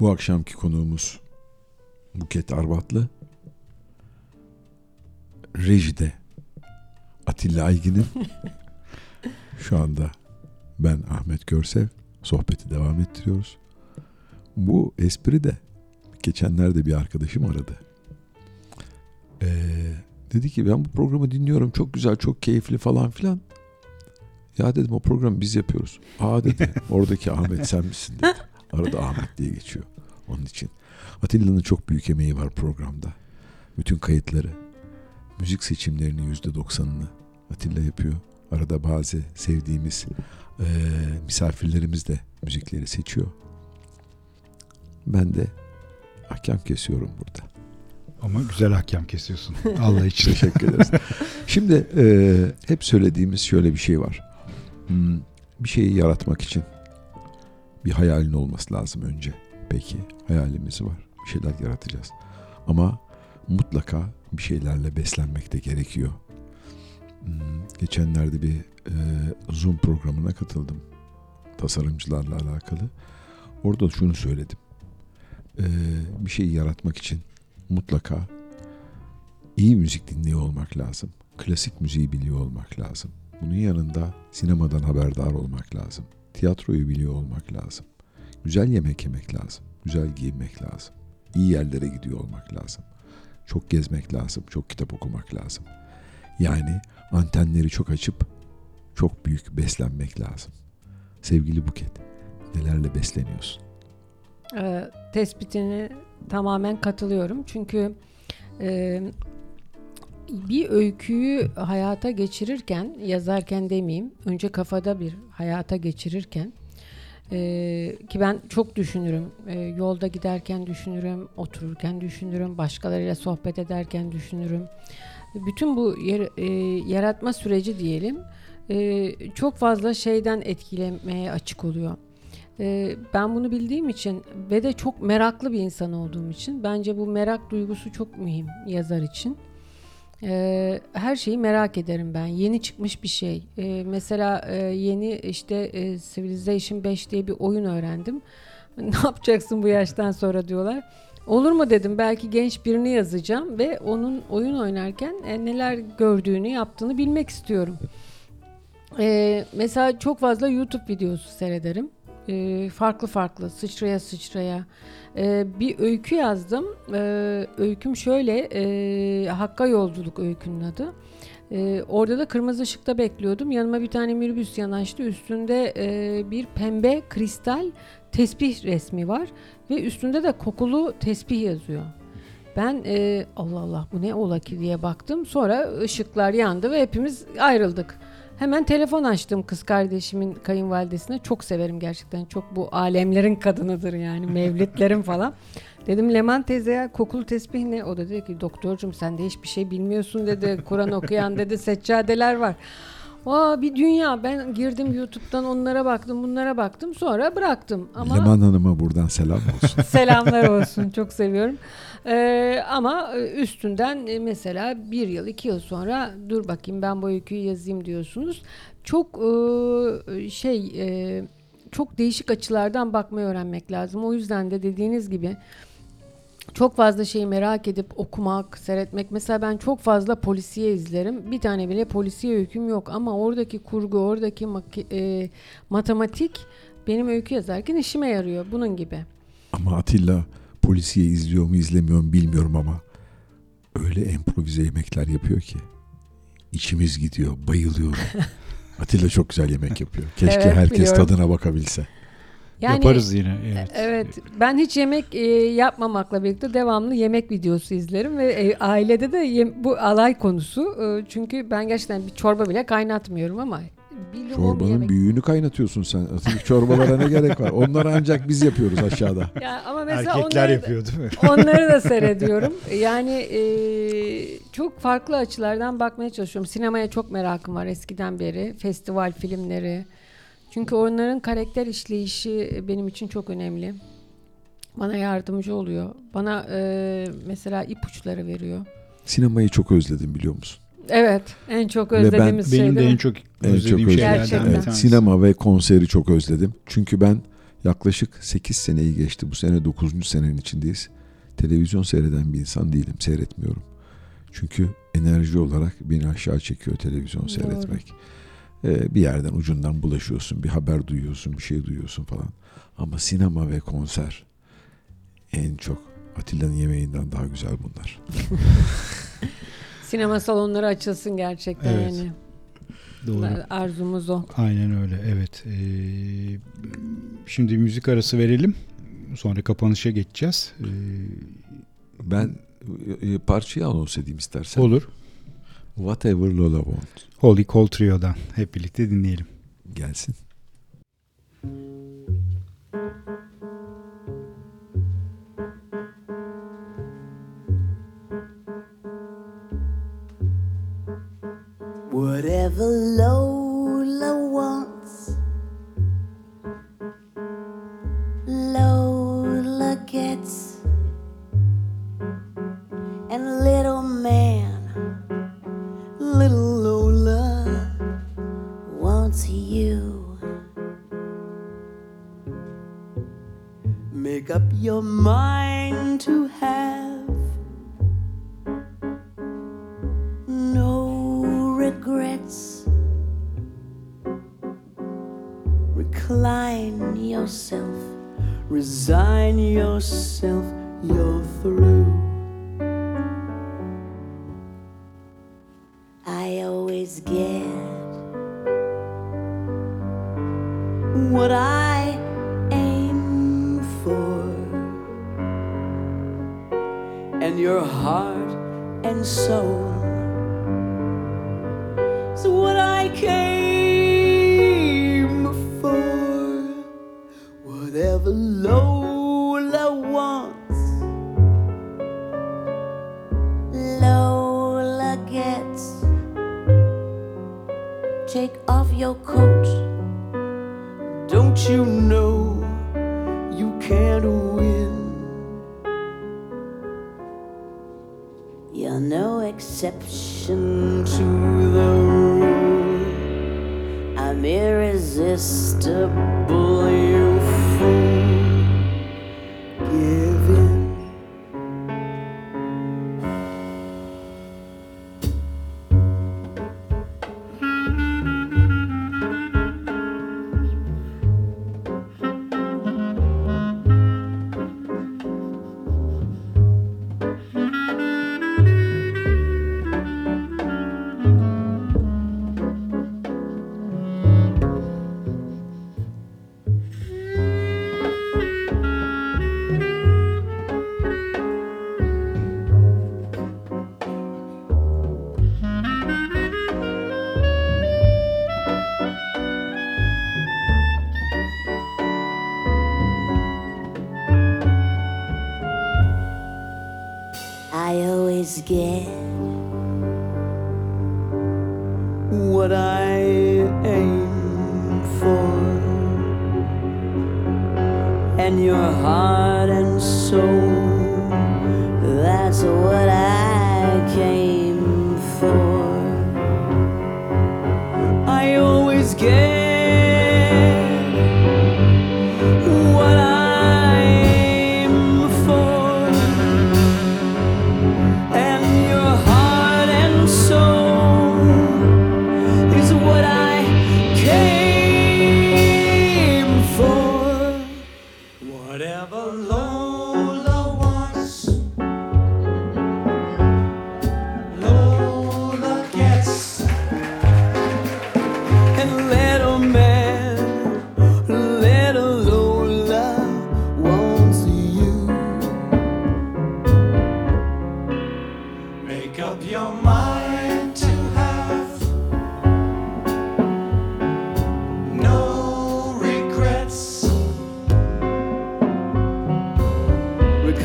[SPEAKER 1] Bu akşamki konuğumuz Buket Arbatlı. Rejide Atilla Aygin'in (laughs) şu anda ben Ahmet Görsev sohbeti devam ettiriyoruz. Bu espri de geçenlerde bir arkadaşım aradı. Ee, dedi ki ben bu programı dinliyorum çok güzel çok keyifli falan filan. Ya dedim o programı biz yapıyoruz. Aa dedi (laughs) oradaki Ahmet sen misin dedi. Arada Ahmet diye geçiyor. Onun için. Atilla'nın çok büyük emeği var programda. Bütün kayıtları, müzik seçimlerinin yüzde doksanını Atilla yapıyor. Arada bazı sevdiğimiz eee, misafirlerimiz de müzikleri seçiyor. Ben de ahkam kesiyorum burada.
[SPEAKER 2] Ama güzel hakem kesiyorsun. Allah için. (laughs)
[SPEAKER 1] Teşekkür ederiz. Şimdi eee, hep söylediğimiz şöyle bir şey var. Hmm, bir şeyi yaratmak için bir hayalin olması lazım önce. Peki hayalimiz var. Bir şeyler yaratacağız. Ama mutlaka bir şeylerle beslenmek de gerekiyor. Hmm, geçenlerde bir eee, Zoom programına katıldım. Tasarımcılarla alakalı. Orada şunu söyledim. Eee, bir şeyi yaratmak için mutlaka iyi müzik dinliyor olmak lazım. Klasik müziği biliyor olmak lazım. Bunun yanında sinemadan haberdar olmak lazım. Tiyatroyu biliyor olmak lazım. Güzel yemek yemek lazım. Güzel giyinmek lazım. İyi yerlere gidiyor olmak lazım. Çok gezmek lazım. Çok kitap okumak lazım. Yani antenleri çok açıp çok büyük beslenmek lazım. Sevgili Buket, nelerle besleniyorsun?
[SPEAKER 3] Ee, tespitine tamamen katılıyorum. Çünkü e, bir öyküyü hayata geçirirken, yazarken demeyeyim, önce kafada bir hayata geçirirken e, ki ben çok düşünürüm. E, yolda giderken düşünürüm, otururken düşünürüm, başkalarıyla sohbet ederken düşünürüm. Bütün bu yer- e, yaratma süreci diyelim e, çok fazla şeyden etkilemeye açık oluyor. Ee, ben bunu bildiğim için ve de çok meraklı bir insan olduğum için bence bu merak duygusu çok mühim yazar için. Her şeyi merak ederim ben. Yeni çıkmış bir şey. Mesela e, yeni işte e, Civilization 5 diye bir oyun öğrendim. (laughs) ne yapacaksın bu yaştan sonra diyorlar. Olur mu dedim belki genç birini yazacağım ve onun oyun oynarken e, neler gördüğünü yaptığını bilmek istiyorum. Ee, mesela çok fazla YouTube videosu seyrederim. Ee, farklı farklı sıçraya sıçraya Ee, bir öykü yazdım. Ee, öyküm şöyle e, Hakka Yolculuk öykünün adı. Ee, orada da kırmızı ışıkta bekliyordum. Yanıma bir tane minibüs yanaştı. Üstünde e, bir pembe kristal tesbih resmi var ve üstünde de kokulu tesbih yazıyor. Ben e, Allah Allah bu ne ola ki diye baktım. Sonra ışıklar yandı ve hepimiz ayrıldık. Hemen telefon açtım kız kardeşimin kayınvalidesine. Çok severim gerçekten. Çok bu alemlerin kadınıdır yani. Mevlitlerin (laughs) falan. Dedim Leman teyze ya kokulu tesbih ne? O da dedi ki doktorcum sen de hiçbir şey bilmiyorsun dedi. (laughs) Kur'an okuyan dedi seccadeler var. Aa bir dünya. Ben girdim YouTube'dan onlara baktım, bunlara baktım. Sonra bıraktım. Ama
[SPEAKER 1] Leman Hanım'a buradan selam olsun. (laughs)
[SPEAKER 3] Selamlar olsun. Çok seviyorum. Ee, ama üstünden e, mesela bir yıl, iki yıl sonra dur bakayım ben bu öyküyü yazayım diyorsunuz. Çok e, şey e, çok değişik açılardan bakmayı öğrenmek lazım. O yüzden de dediğiniz gibi çok fazla şeyi merak edip okumak, seyretmek. Mesela ben çok fazla polisiye izlerim. Bir tane bile polisiye öyküm yok ama oradaki kurgu, oradaki e, matematik benim öykü yazarken işime yarıyor. Bunun gibi.
[SPEAKER 1] Ama Atilla polisiye izliyor mu izlemiyor mu bilmiyorum ama öyle improvize yemekler yapıyor ki içimiz gidiyor, bayılıyorum. (laughs) Atilla çok güzel yemek yapıyor. Keşke
[SPEAKER 3] Evet,
[SPEAKER 1] herkes
[SPEAKER 3] biliyorum.
[SPEAKER 1] tadına bakabilse.
[SPEAKER 3] Yani,
[SPEAKER 2] Yaparız yine. Evet.
[SPEAKER 3] Evet. Ben hiç yemek e, yapmamakla birlikte devamlı yemek videosu izlerim ve e, ailede de yem- bu alay konusu. E, çünkü ben gerçekten bir çorba bile kaynatmıyorum ama bir limon
[SPEAKER 1] Çorbanın
[SPEAKER 3] yemek.
[SPEAKER 1] büyüğünü kaynatıyorsun sen. Atilla çorbalara ne gerek var? Onları ancak biz yapıyoruz aşağıda.
[SPEAKER 3] Ya ama mesela
[SPEAKER 2] Erkekler
[SPEAKER 3] onları da-
[SPEAKER 2] yapıyor değil mi? (laughs)
[SPEAKER 3] Onları da seyrediyorum. Yani e, çok farklı açılardan bakmaya çalışıyorum. Sinemaya çok merakım var eskiden beri. Festival filmleri. Çünkü onların karakter işleyişi benim için çok önemli. Bana yardımcı oluyor. Bana e, mesela ipuçları veriyor.
[SPEAKER 1] Sinemayı çok özledim biliyor musun?
[SPEAKER 3] Evet, en çok
[SPEAKER 1] Ve ben-
[SPEAKER 3] özlediğimiz şey
[SPEAKER 2] Benim de en çok
[SPEAKER 1] En
[SPEAKER 2] özlediğim
[SPEAKER 1] çok
[SPEAKER 2] şeylerden
[SPEAKER 3] özledim.
[SPEAKER 2] bir tanesi.
[SPEAKER 1] Sinema ve konseri çok özledim. Çünkü ben Yaklaşık 8 seneyi geçti. Bu sene 9. senenin içindeyiz. Televizyon seyreden bir insan değilim. Seyretmiyorum. Çünkü enerji olarak beni aşağı çekiyor televizyon
[SPEAKER 3] Doğru.
[SPEAKER 1] seyretmek. Ee, bir yerden ucundan bulaşıyorsun. Bir haber duyuyorsun. Bir şey duyuyorsun falan. Ama sinema ve konser en çok Atilla'nın yemeğinden daha güzel bunlar. (laughs)
[SPEAKER 3] Sinema salonları açılsın gerçekten
[SPEAKER 2] Evet.
[SPEAKER 3] yani.
[SPEAKER 2] Doğru.
[SPEAKER 3] Arzumuz o.
[SPEAKER 2] Aynen öyle evet. Ee, şimdi müzik arası verelim. Sonra kapanışa geçeceğiz. Ee,
[SPEAKER 1] Ben e, parçayı anons edeyim istersen.
[SPEAKER 2] olur.
[SPEAKER 1] Whatever Lola Want
[SPEAKER 2] Holy Cold Trio'dan hep birlikte dinleyelim.
[SPEAKER 1] gelsin.
[SPEAKER 5] Whatever Lola wants, Lola gets. And little man, little Lola wants you. Make up your mind to have resign yourself, you're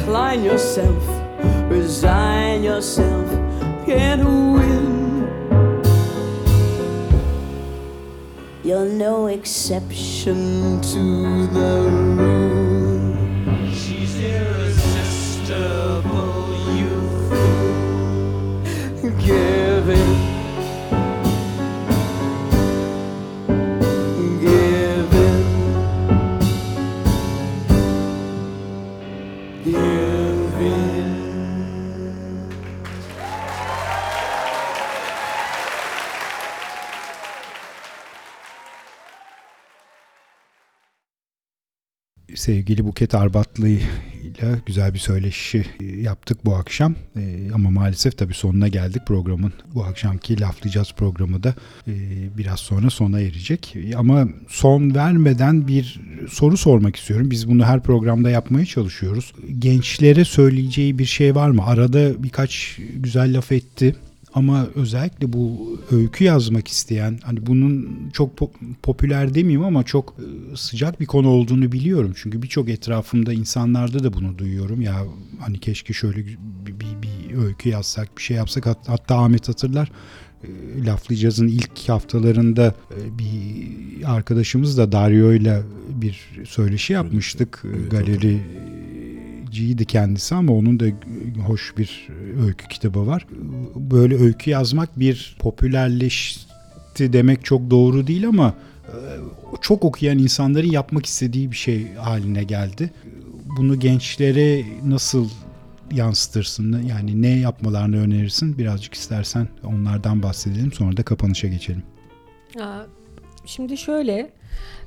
[SPEAKER 5] Recline yourself, resign yourself, can't win. You're no exception to the rule.
[SPEAKER 2] Sevgili Buket Arbatlı ile güzel bir söyleşi e, yaptık bu akşam. E, ama maalesef tabii sonuna geldik programın. Bu akşamki Laflayacağız programı da e, biraz sonra sona erecek. Ama son vermeden bir soru sormak istiyorum. Biz bunu her programda yapmaya çalışıyoruz. Gençlere söyleyeceği bir şey var mı? Arada birkaç güzel laf etti. Ama özellikle bu öykü yazmak isteyen hani bunun çok po- popüler demeyeyim ama çok e, sıcak bir konu olduğunu biliyorum. Çünkü birçok etrafımda insanlarda da bunu duyuyorum. Ya hani keşke şöyle bir, bir, bir öykü yazsak bir şey yapsak Hat- hatta Ahmet hatırlar e, Laflayacağız'ın ilk haftalarında e, bir arkadaşımız da Dario ile bir söyleşi yapmıştık.
[SPEAKER 1] Evet,
[SPEAKER 2] Galericiydi kendisi ama onun da hoş bir öykü kitabı var. Böyle öykü yazmak bir popülerleşti demek çok doğru değil ama e, çok okuyan insanların yapmak istediği bir şey haline geldi. Bunu gençlere nasıl yansıtırsın? Yani ne yapmalarını önerirsin? Birazcık istersen onlardan bahsedelim. Sonra da kapanışa geçelim.
[SPEAKER 3] Şimdi şöyle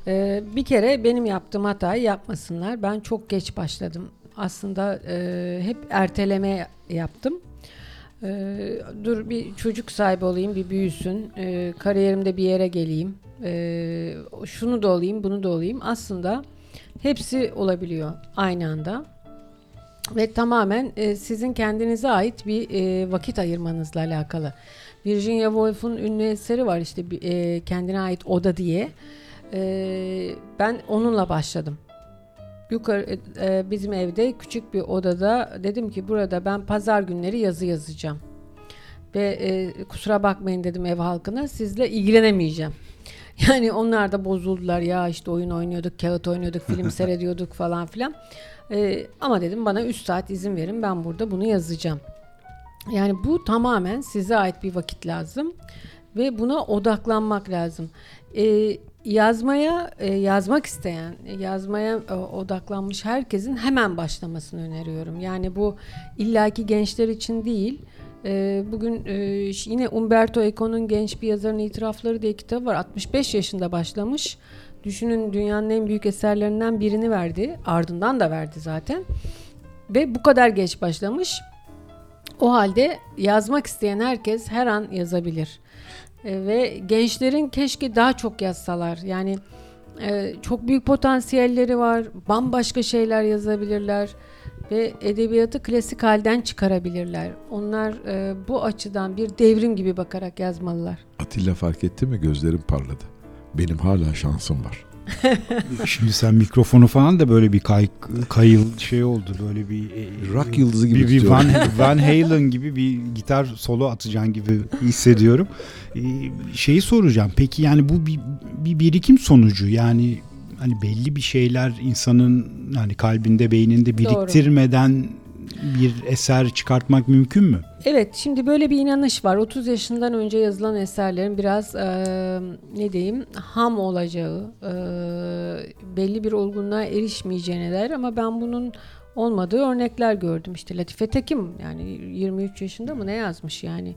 [SPEAKER 3] e, bir kere benim yaptığım hatayı yapmasınlar. Ben çok geç başladım. Aslında e, hep erteleme yaptım. E, dur bir çocuk sahibi olayım, bir büyüsün, e, kariyerimde bir yere geleyim, e, şunu da olayım, bunu da olayım. Aslında hepsi olabiliyor aynı anda ve tamamen e, sizin kendinize ait bir e, vakit ayırmanızla alakalı. Virginia Woolf'un ünlü eseri var işte e, kendine ait oda diye. E, ben onunla başladım. Yukarı e, bizim evde küçük bir odada dedim ki burada ben pazar günleri yazı yazacağım. Ve e, kusura bakmayın dedim ev halkına sizle ilgilenemeyeceğim. (laughs) Yani onlar da bozuldular ya işte oyun oynuyorduk, kağıt oynuyorduk, film (laughs) seyrediyorduk falan filan. E, ama dedim bana 3 saat izin verin ben burada bunu yazacağım. Yani bu tamamen size ait bir vakit lazım ve buna odaklanmak lazım. Ee, yazmaya e, yazmak isteyen, yazmaya e, odaklanmış herkesin hemen başlamasını öneriyorum. Yani bu illaki gençler için değil. Bugün e, ş- yine Umberto Eco'nun Genç Bir Yazarın İtirafları diye kitabı var. 65 yaşında başlamış. Düşünün dünyanın en büyük eserlerinden birini verdi. Ardından da verdi zaten. Ve bu kadar geç başlamış. O halde yazmak isteyen herkes her an yazabilir. E, ve gençlerin keşke daha çok yazsalar. Yani e, çok büyük potansiyelleri var. Bambaşka şeyler yazabilirler ve edebiyatı klasik halden çıkarabilirler. Onlar e, bu açıdan bir devrim gibi bakarak yazmalılar.
[SPEAKER 1] Atilla fark etti mi gözlerim parladı. Benim hala şansım var.
[SPEAKER 2] Şimdi sen mikrofonu falan da böyle bir kay, kayıl şey oldu. Böyle bir e,
[SPEAKER 1] Rock yıldızı gibi
[SPEAKER 2] bir, bir. Van, Van Halen gibi bir gitar solo atacaksın gibi hissediyorum. Ee, şeyi soracağım. Peki yani bu bir, bir birikim sonucu yani hani belli bir şeyler insanın hani kalbinde beyninde biriktirmeden bir eser çıkartmak mümkün mü?
[SPEAKER 3] Evet, şimdi böyle bir inanış var. 30 yaşından önce yazılan eserlerin biraz eee, ne diyeyim ham olacağı, eee, belli bir olgunluğa erişmeyeceğine dair ama ben bunun olmadığı örnekler gördüm. İşte Latife Tekim yani 23 yaşında mı ne yazmış yani.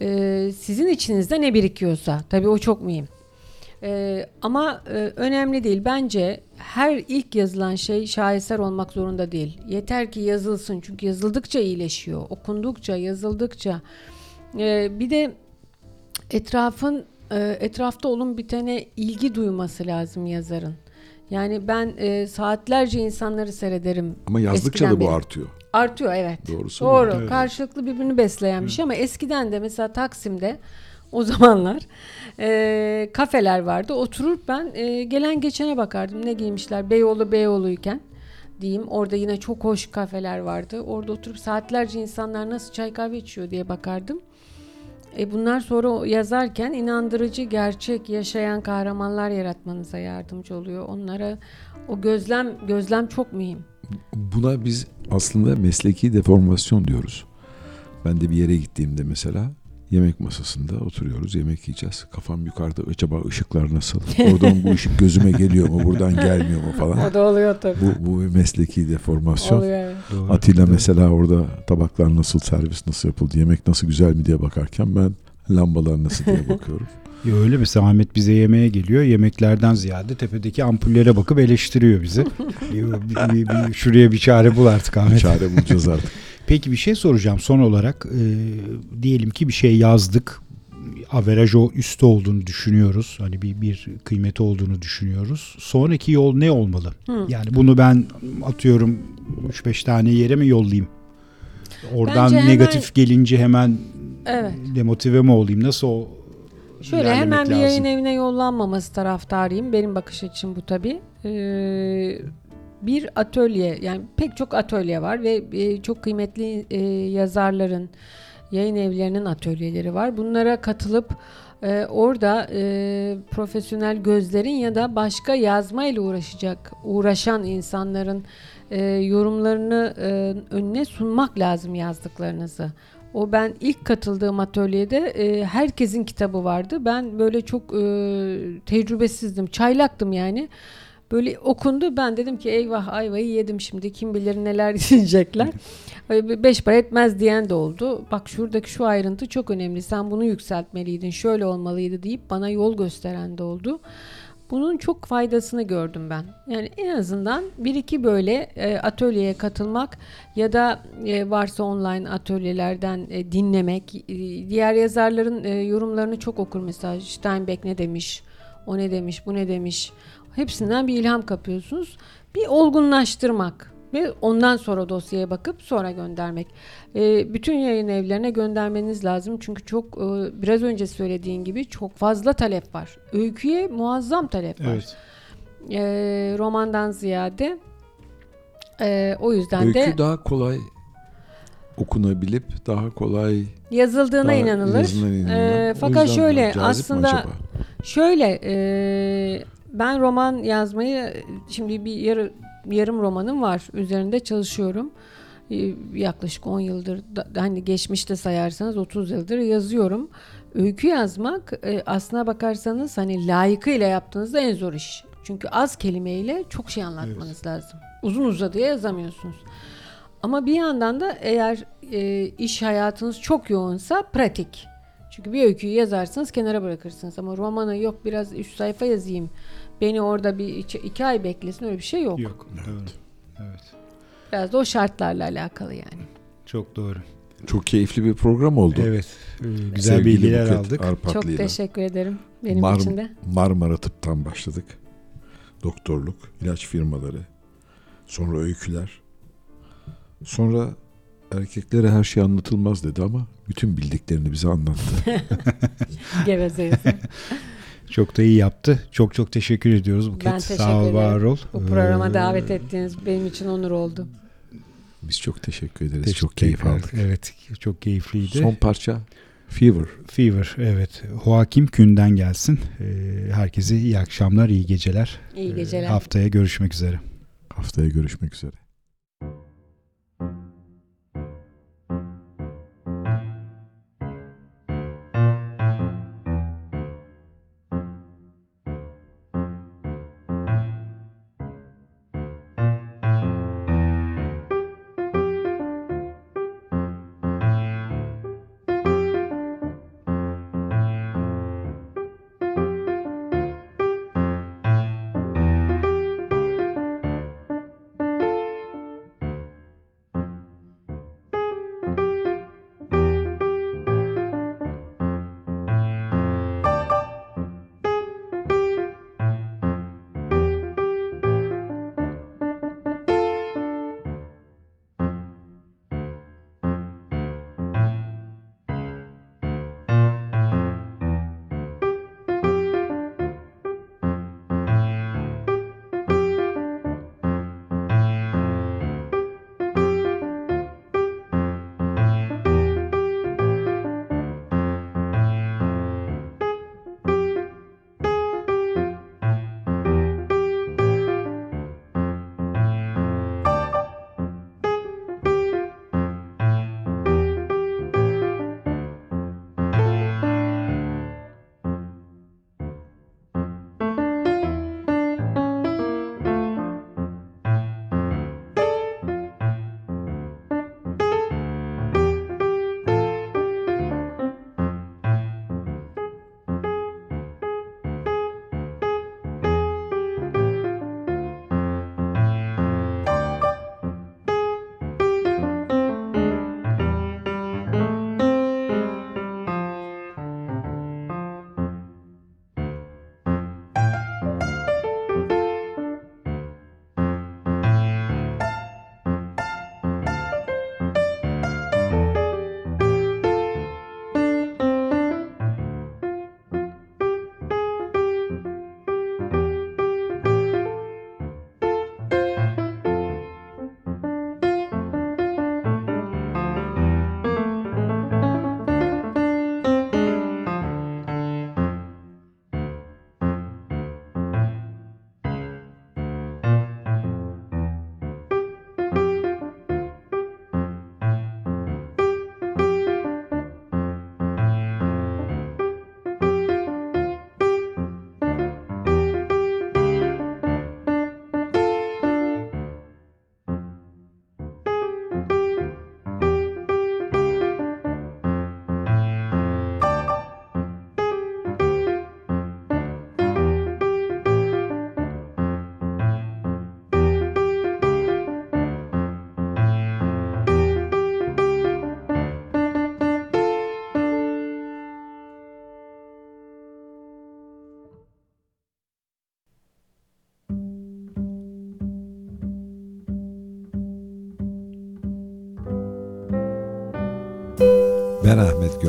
[SPEAKER 3] Eee, sizin içinizde ne birikiyorsa tabii o çok mühim. Ee, ama e, önemli değil. Bence her ilk yazılan şey şaheser olmak zorunda değil. Yeter ki yazılsın. Çünkü yazıldıkça iyileşiyor. Okundukça, yazıldıkça. Ee, bir de etrafın e, etrafta olun bitene ilgi duyması lazım yazarın. Yani ben e, saatlerce insanları seyrederim.
[SPEAKER 1] Ama yazdıkça
[SPEAKER 3] eskiden
[SPEAKER 1] da bu
[SPEAKER 3] beri.
[SPEAKER 1] artıyor.
[SPEAKER 3] Artıyor evet.
[SPEAKER 1] Doğrusu
[SPEAKER 3] Doğru.
[SPEAKER 2] Evet.
[SPEAKER 3] Karşılıklı birbirini besleyen bir şey ama eskiden de mesela Taksim'de o zamanlar e, kafeler vardı. Oturup ben e, gelen geçene bakardım. Ne giymişler? Beyoğlu Beyoğlu'yken diyeyim. Orada yine çok hoş kafeler vardı. Orada oturup saatlerce insanlar nasıl çay kahve içiyor diye bakardım. E bunlar sonra yazarken inandırıcı, gerçek, yaşayan kahramanlar yaratmanıza yardımcı oluyor. Onlara o gözlem gözlem çok mühim.
[SPEAKER 1] Buna biz aslında mesleki deformasyon diyoruz. Ben de bir yere gittiğimde mesela yemek masasında oturuyoruz, yemek yiyeceğiz. Kafam yukarıda, acaba ışıklar nasıl? Oradan bu ışık gözüme geliyor mu, buradan gelmiyor mu falan.
[SPEAKER 3] O da oluyor tabii.
[SPEAKER 1] Bu, bu bir mesleki deformasyon.
[SPEAKER 3] Oluyor evet.
[SPEAKER 1] Atilla mesela orada tabaklar nasıl servis nasıl yapıldı, yemek nasıl güzel mi diye bakarken ben lambalar nasıl diye bakıyorum. (laughs)
[SPEAKER 2] Ya öyle mesela Ahmet bize yemeğe geliyor. Yemeklerden ziyade tepedeki ampullere bakıp eleştiriyor bizi. (laughs) bir, bir- bir- bir- şuraya bir çare bul artık
[SPEAKER 1] Bir
[SPEAKER 2] Ahmet.
[SPEAKER 1] çare bulacağız artık. (laughs)
[SPEAKER 2] Peki bir şey soracağım son olarak. Ee, diyelim ki bir şey yazdık. Averaj o üstte olduğunu düşünüyoruz. Hani bir, bir kıymeti olduğunu düşünüyoruz. Sonraki yol ne olmalı?
[SPEAKER 3] Hı.
[SPEAKER 2] Yani bunu ben atıyorum 3-5 tane yere mi yollayayım? Oradan
[SPEAKER 3] Bence hemen-
[SPEAKER 2] negatif gelince hemen
[SPEAKER 3] Evet.
[SPEAKER 2] demotive mi olayım? Nasıl o
[SPEAKER 3] Şöyle hemen bir
[SPEAKER 2] lazım?
[SPEAKER 3] yayın evine yollanmaması taraftarıyım. Benim bakış açım bu tabii. Ee, bir atölye yani pek çok atölye var ve e, çok kıymetli e, yazarların yayın evlerinin atölyeleri var. Bunlara katılıp e, orada e, profesyonel gözlerin ya da başka yazmayla uğraşacak uğraşan insanların e, yorumlarını e, önüne sunmak lazım yazdıklarınızı. O ben ilk katıldığım atölyede e, herkesin kitabı vardı. Ben böyle çok e, tecrübesizdim, çaylaktım yani. Böyle okundu. Ben dedim ki eyvah ayvayı yedim şimdi. Kim bilir neler (laughs) diyecekler. Beş para etmez diyen de oldu. Bak şuradaki şu ayrıntı çok önemli. Sen bunu yükseltmeliydin. Şöyle olmalıydı deyip bana yol gösteren de oldu. Bunun çok faydasını gördüm ben. Yani en azından bir iki böyle e, atölyeye katılmak ya da e, varsa online atölyelerden e, dinlemek. E, diğer yazarların e, yorumlarını çok okur mesela. Steinbeck ne demiş, o ne demiş, bu ne demiş. Hepsinden bir ilham kapıyorsunuz. Bir olgunlaştırmak ve ondan sonra dosyaya bakıp sonra göndermek. E, bütün yayın evlerine göndermeniz lazım. Çünkü çok e, biraz önce söylediğin gibi çok fazla talep var. Öyküye muazzam talep var.
[SPEAKER 2] Evet.
[SPEAKER 3] E, romandan ziyade. E, o yüzden
[SPEAKER 1] Öykü
[SPEAKER 3] de
[SPEAKER 1] daha kolay okunabilip daha kolay
[SPEAKER 3] yazıldığına
[SPEAKER 1] daha
[SPEAKER 3] inanılır.
[SPEAKER 1] inanılır.
[SPEAKER 3] E,
[SPEAKER 1] O
[SPEAKER 3] fakat
[SPEAKER 1] yüzden
[SPEAKER 3] şöyle
[SPEAKER 1] cazip mi
[SPEAKER 3] aslında
[SPEAKER 1] acaba?
[SPEAKER 3] Şöyle e, ben roman yazmayı şimdi bir yarı, yarım romanım var. Üzerinde çalışıyorum. E, yaklaşık 10 yıldır hani geçmişte sayarsanız 30 yıldır yazıyorum. Öykü yazmak e, aslına bakarsanız hani layıkıyla yaptığınızda en zor iş. Çünkü az kelimeyle çok şey anlatmanız lazım. Uzun uzadıya yazamıyorsunuz. Ama bir yandan da eğer e, iş hayatınız çok yoğunsa pratik. Çünkü bir öyküyü yazarsınız kenara bırakırsınız. Ama romanı yok biraz üç sayfa yazayım. Beni orada bir iki, iki ay beklesin öyle bir şey yok.
[SPEAKER 2] Yok. Doğru. Evet.
[SPEAKER 3] Biraz da o şartlarla alakalı yani.
[SPEAKER 2] Çok doğru.
[SPEAKER 1] Çok keyifli bir program oldu.
[SPEAKER 2] Evet. e, Güzel
[SPEAKER 1] Sevgili
[SPEAKER 2] bilgiler
[SPEAKER 1] Buket
[SPEAKER 2] aldık.
[SPEAKER 1] Arpatlı'yla.
[SPEAKER 3] Çok teşekkür ederim. Benim
[SPEAKER 1] Mar-
[SPEAKER 3] için de.
[SPEAKER 1] Marmara Tıp'tan başladık. Doktorluk, ilaç firmaları, sonra öyküler. Sonra erkeklere her şey anlatılmaz dedi ama bütün bildiklerini bize anlattı. (laughs)
[SPEAKER 3] Gevezeyiz.
[SPEAKER 2] Çok da iyi yaptı. Çok çok teşekkür ediyoruz Buket.
[SPEAKER 3] Ben teşekkür
[SPEAKER 2] Sağ ol,
[SPEAKER 3] ederim.
[SPEAKER 2] var ol.
[SPEAKER 3] Bu programa
[SPEAKER 2] Ee,
[SPEAKER 3] davet ettiğiniz benim için onur oldu.
[SPEAKER 1] Biz çok teşekkür ederiz.
[SPEAKER 2] teşekkür
[SPEAKER 1] çok keyif
[SPEAKER 2] ederim.
[SPEAKER 1] aldık.
[SPEAKER 2] Evet, çok keyifliydi.
[SPEAKER 1] Son parça Fever.
[SPEAKER 2] Fever, evet. Joakim Kün'den gelsin. Ee, herkese iyi akşamlar, iyi geceler.
[SPEAKER 3] İyi
[SPEAKER 2] Ee,
[SPEAKER 3] geceler.
[SPEAKER 2] haftaya görüşmek üzere.
[SPEAKER 1] Haftaya görüşmek üzere.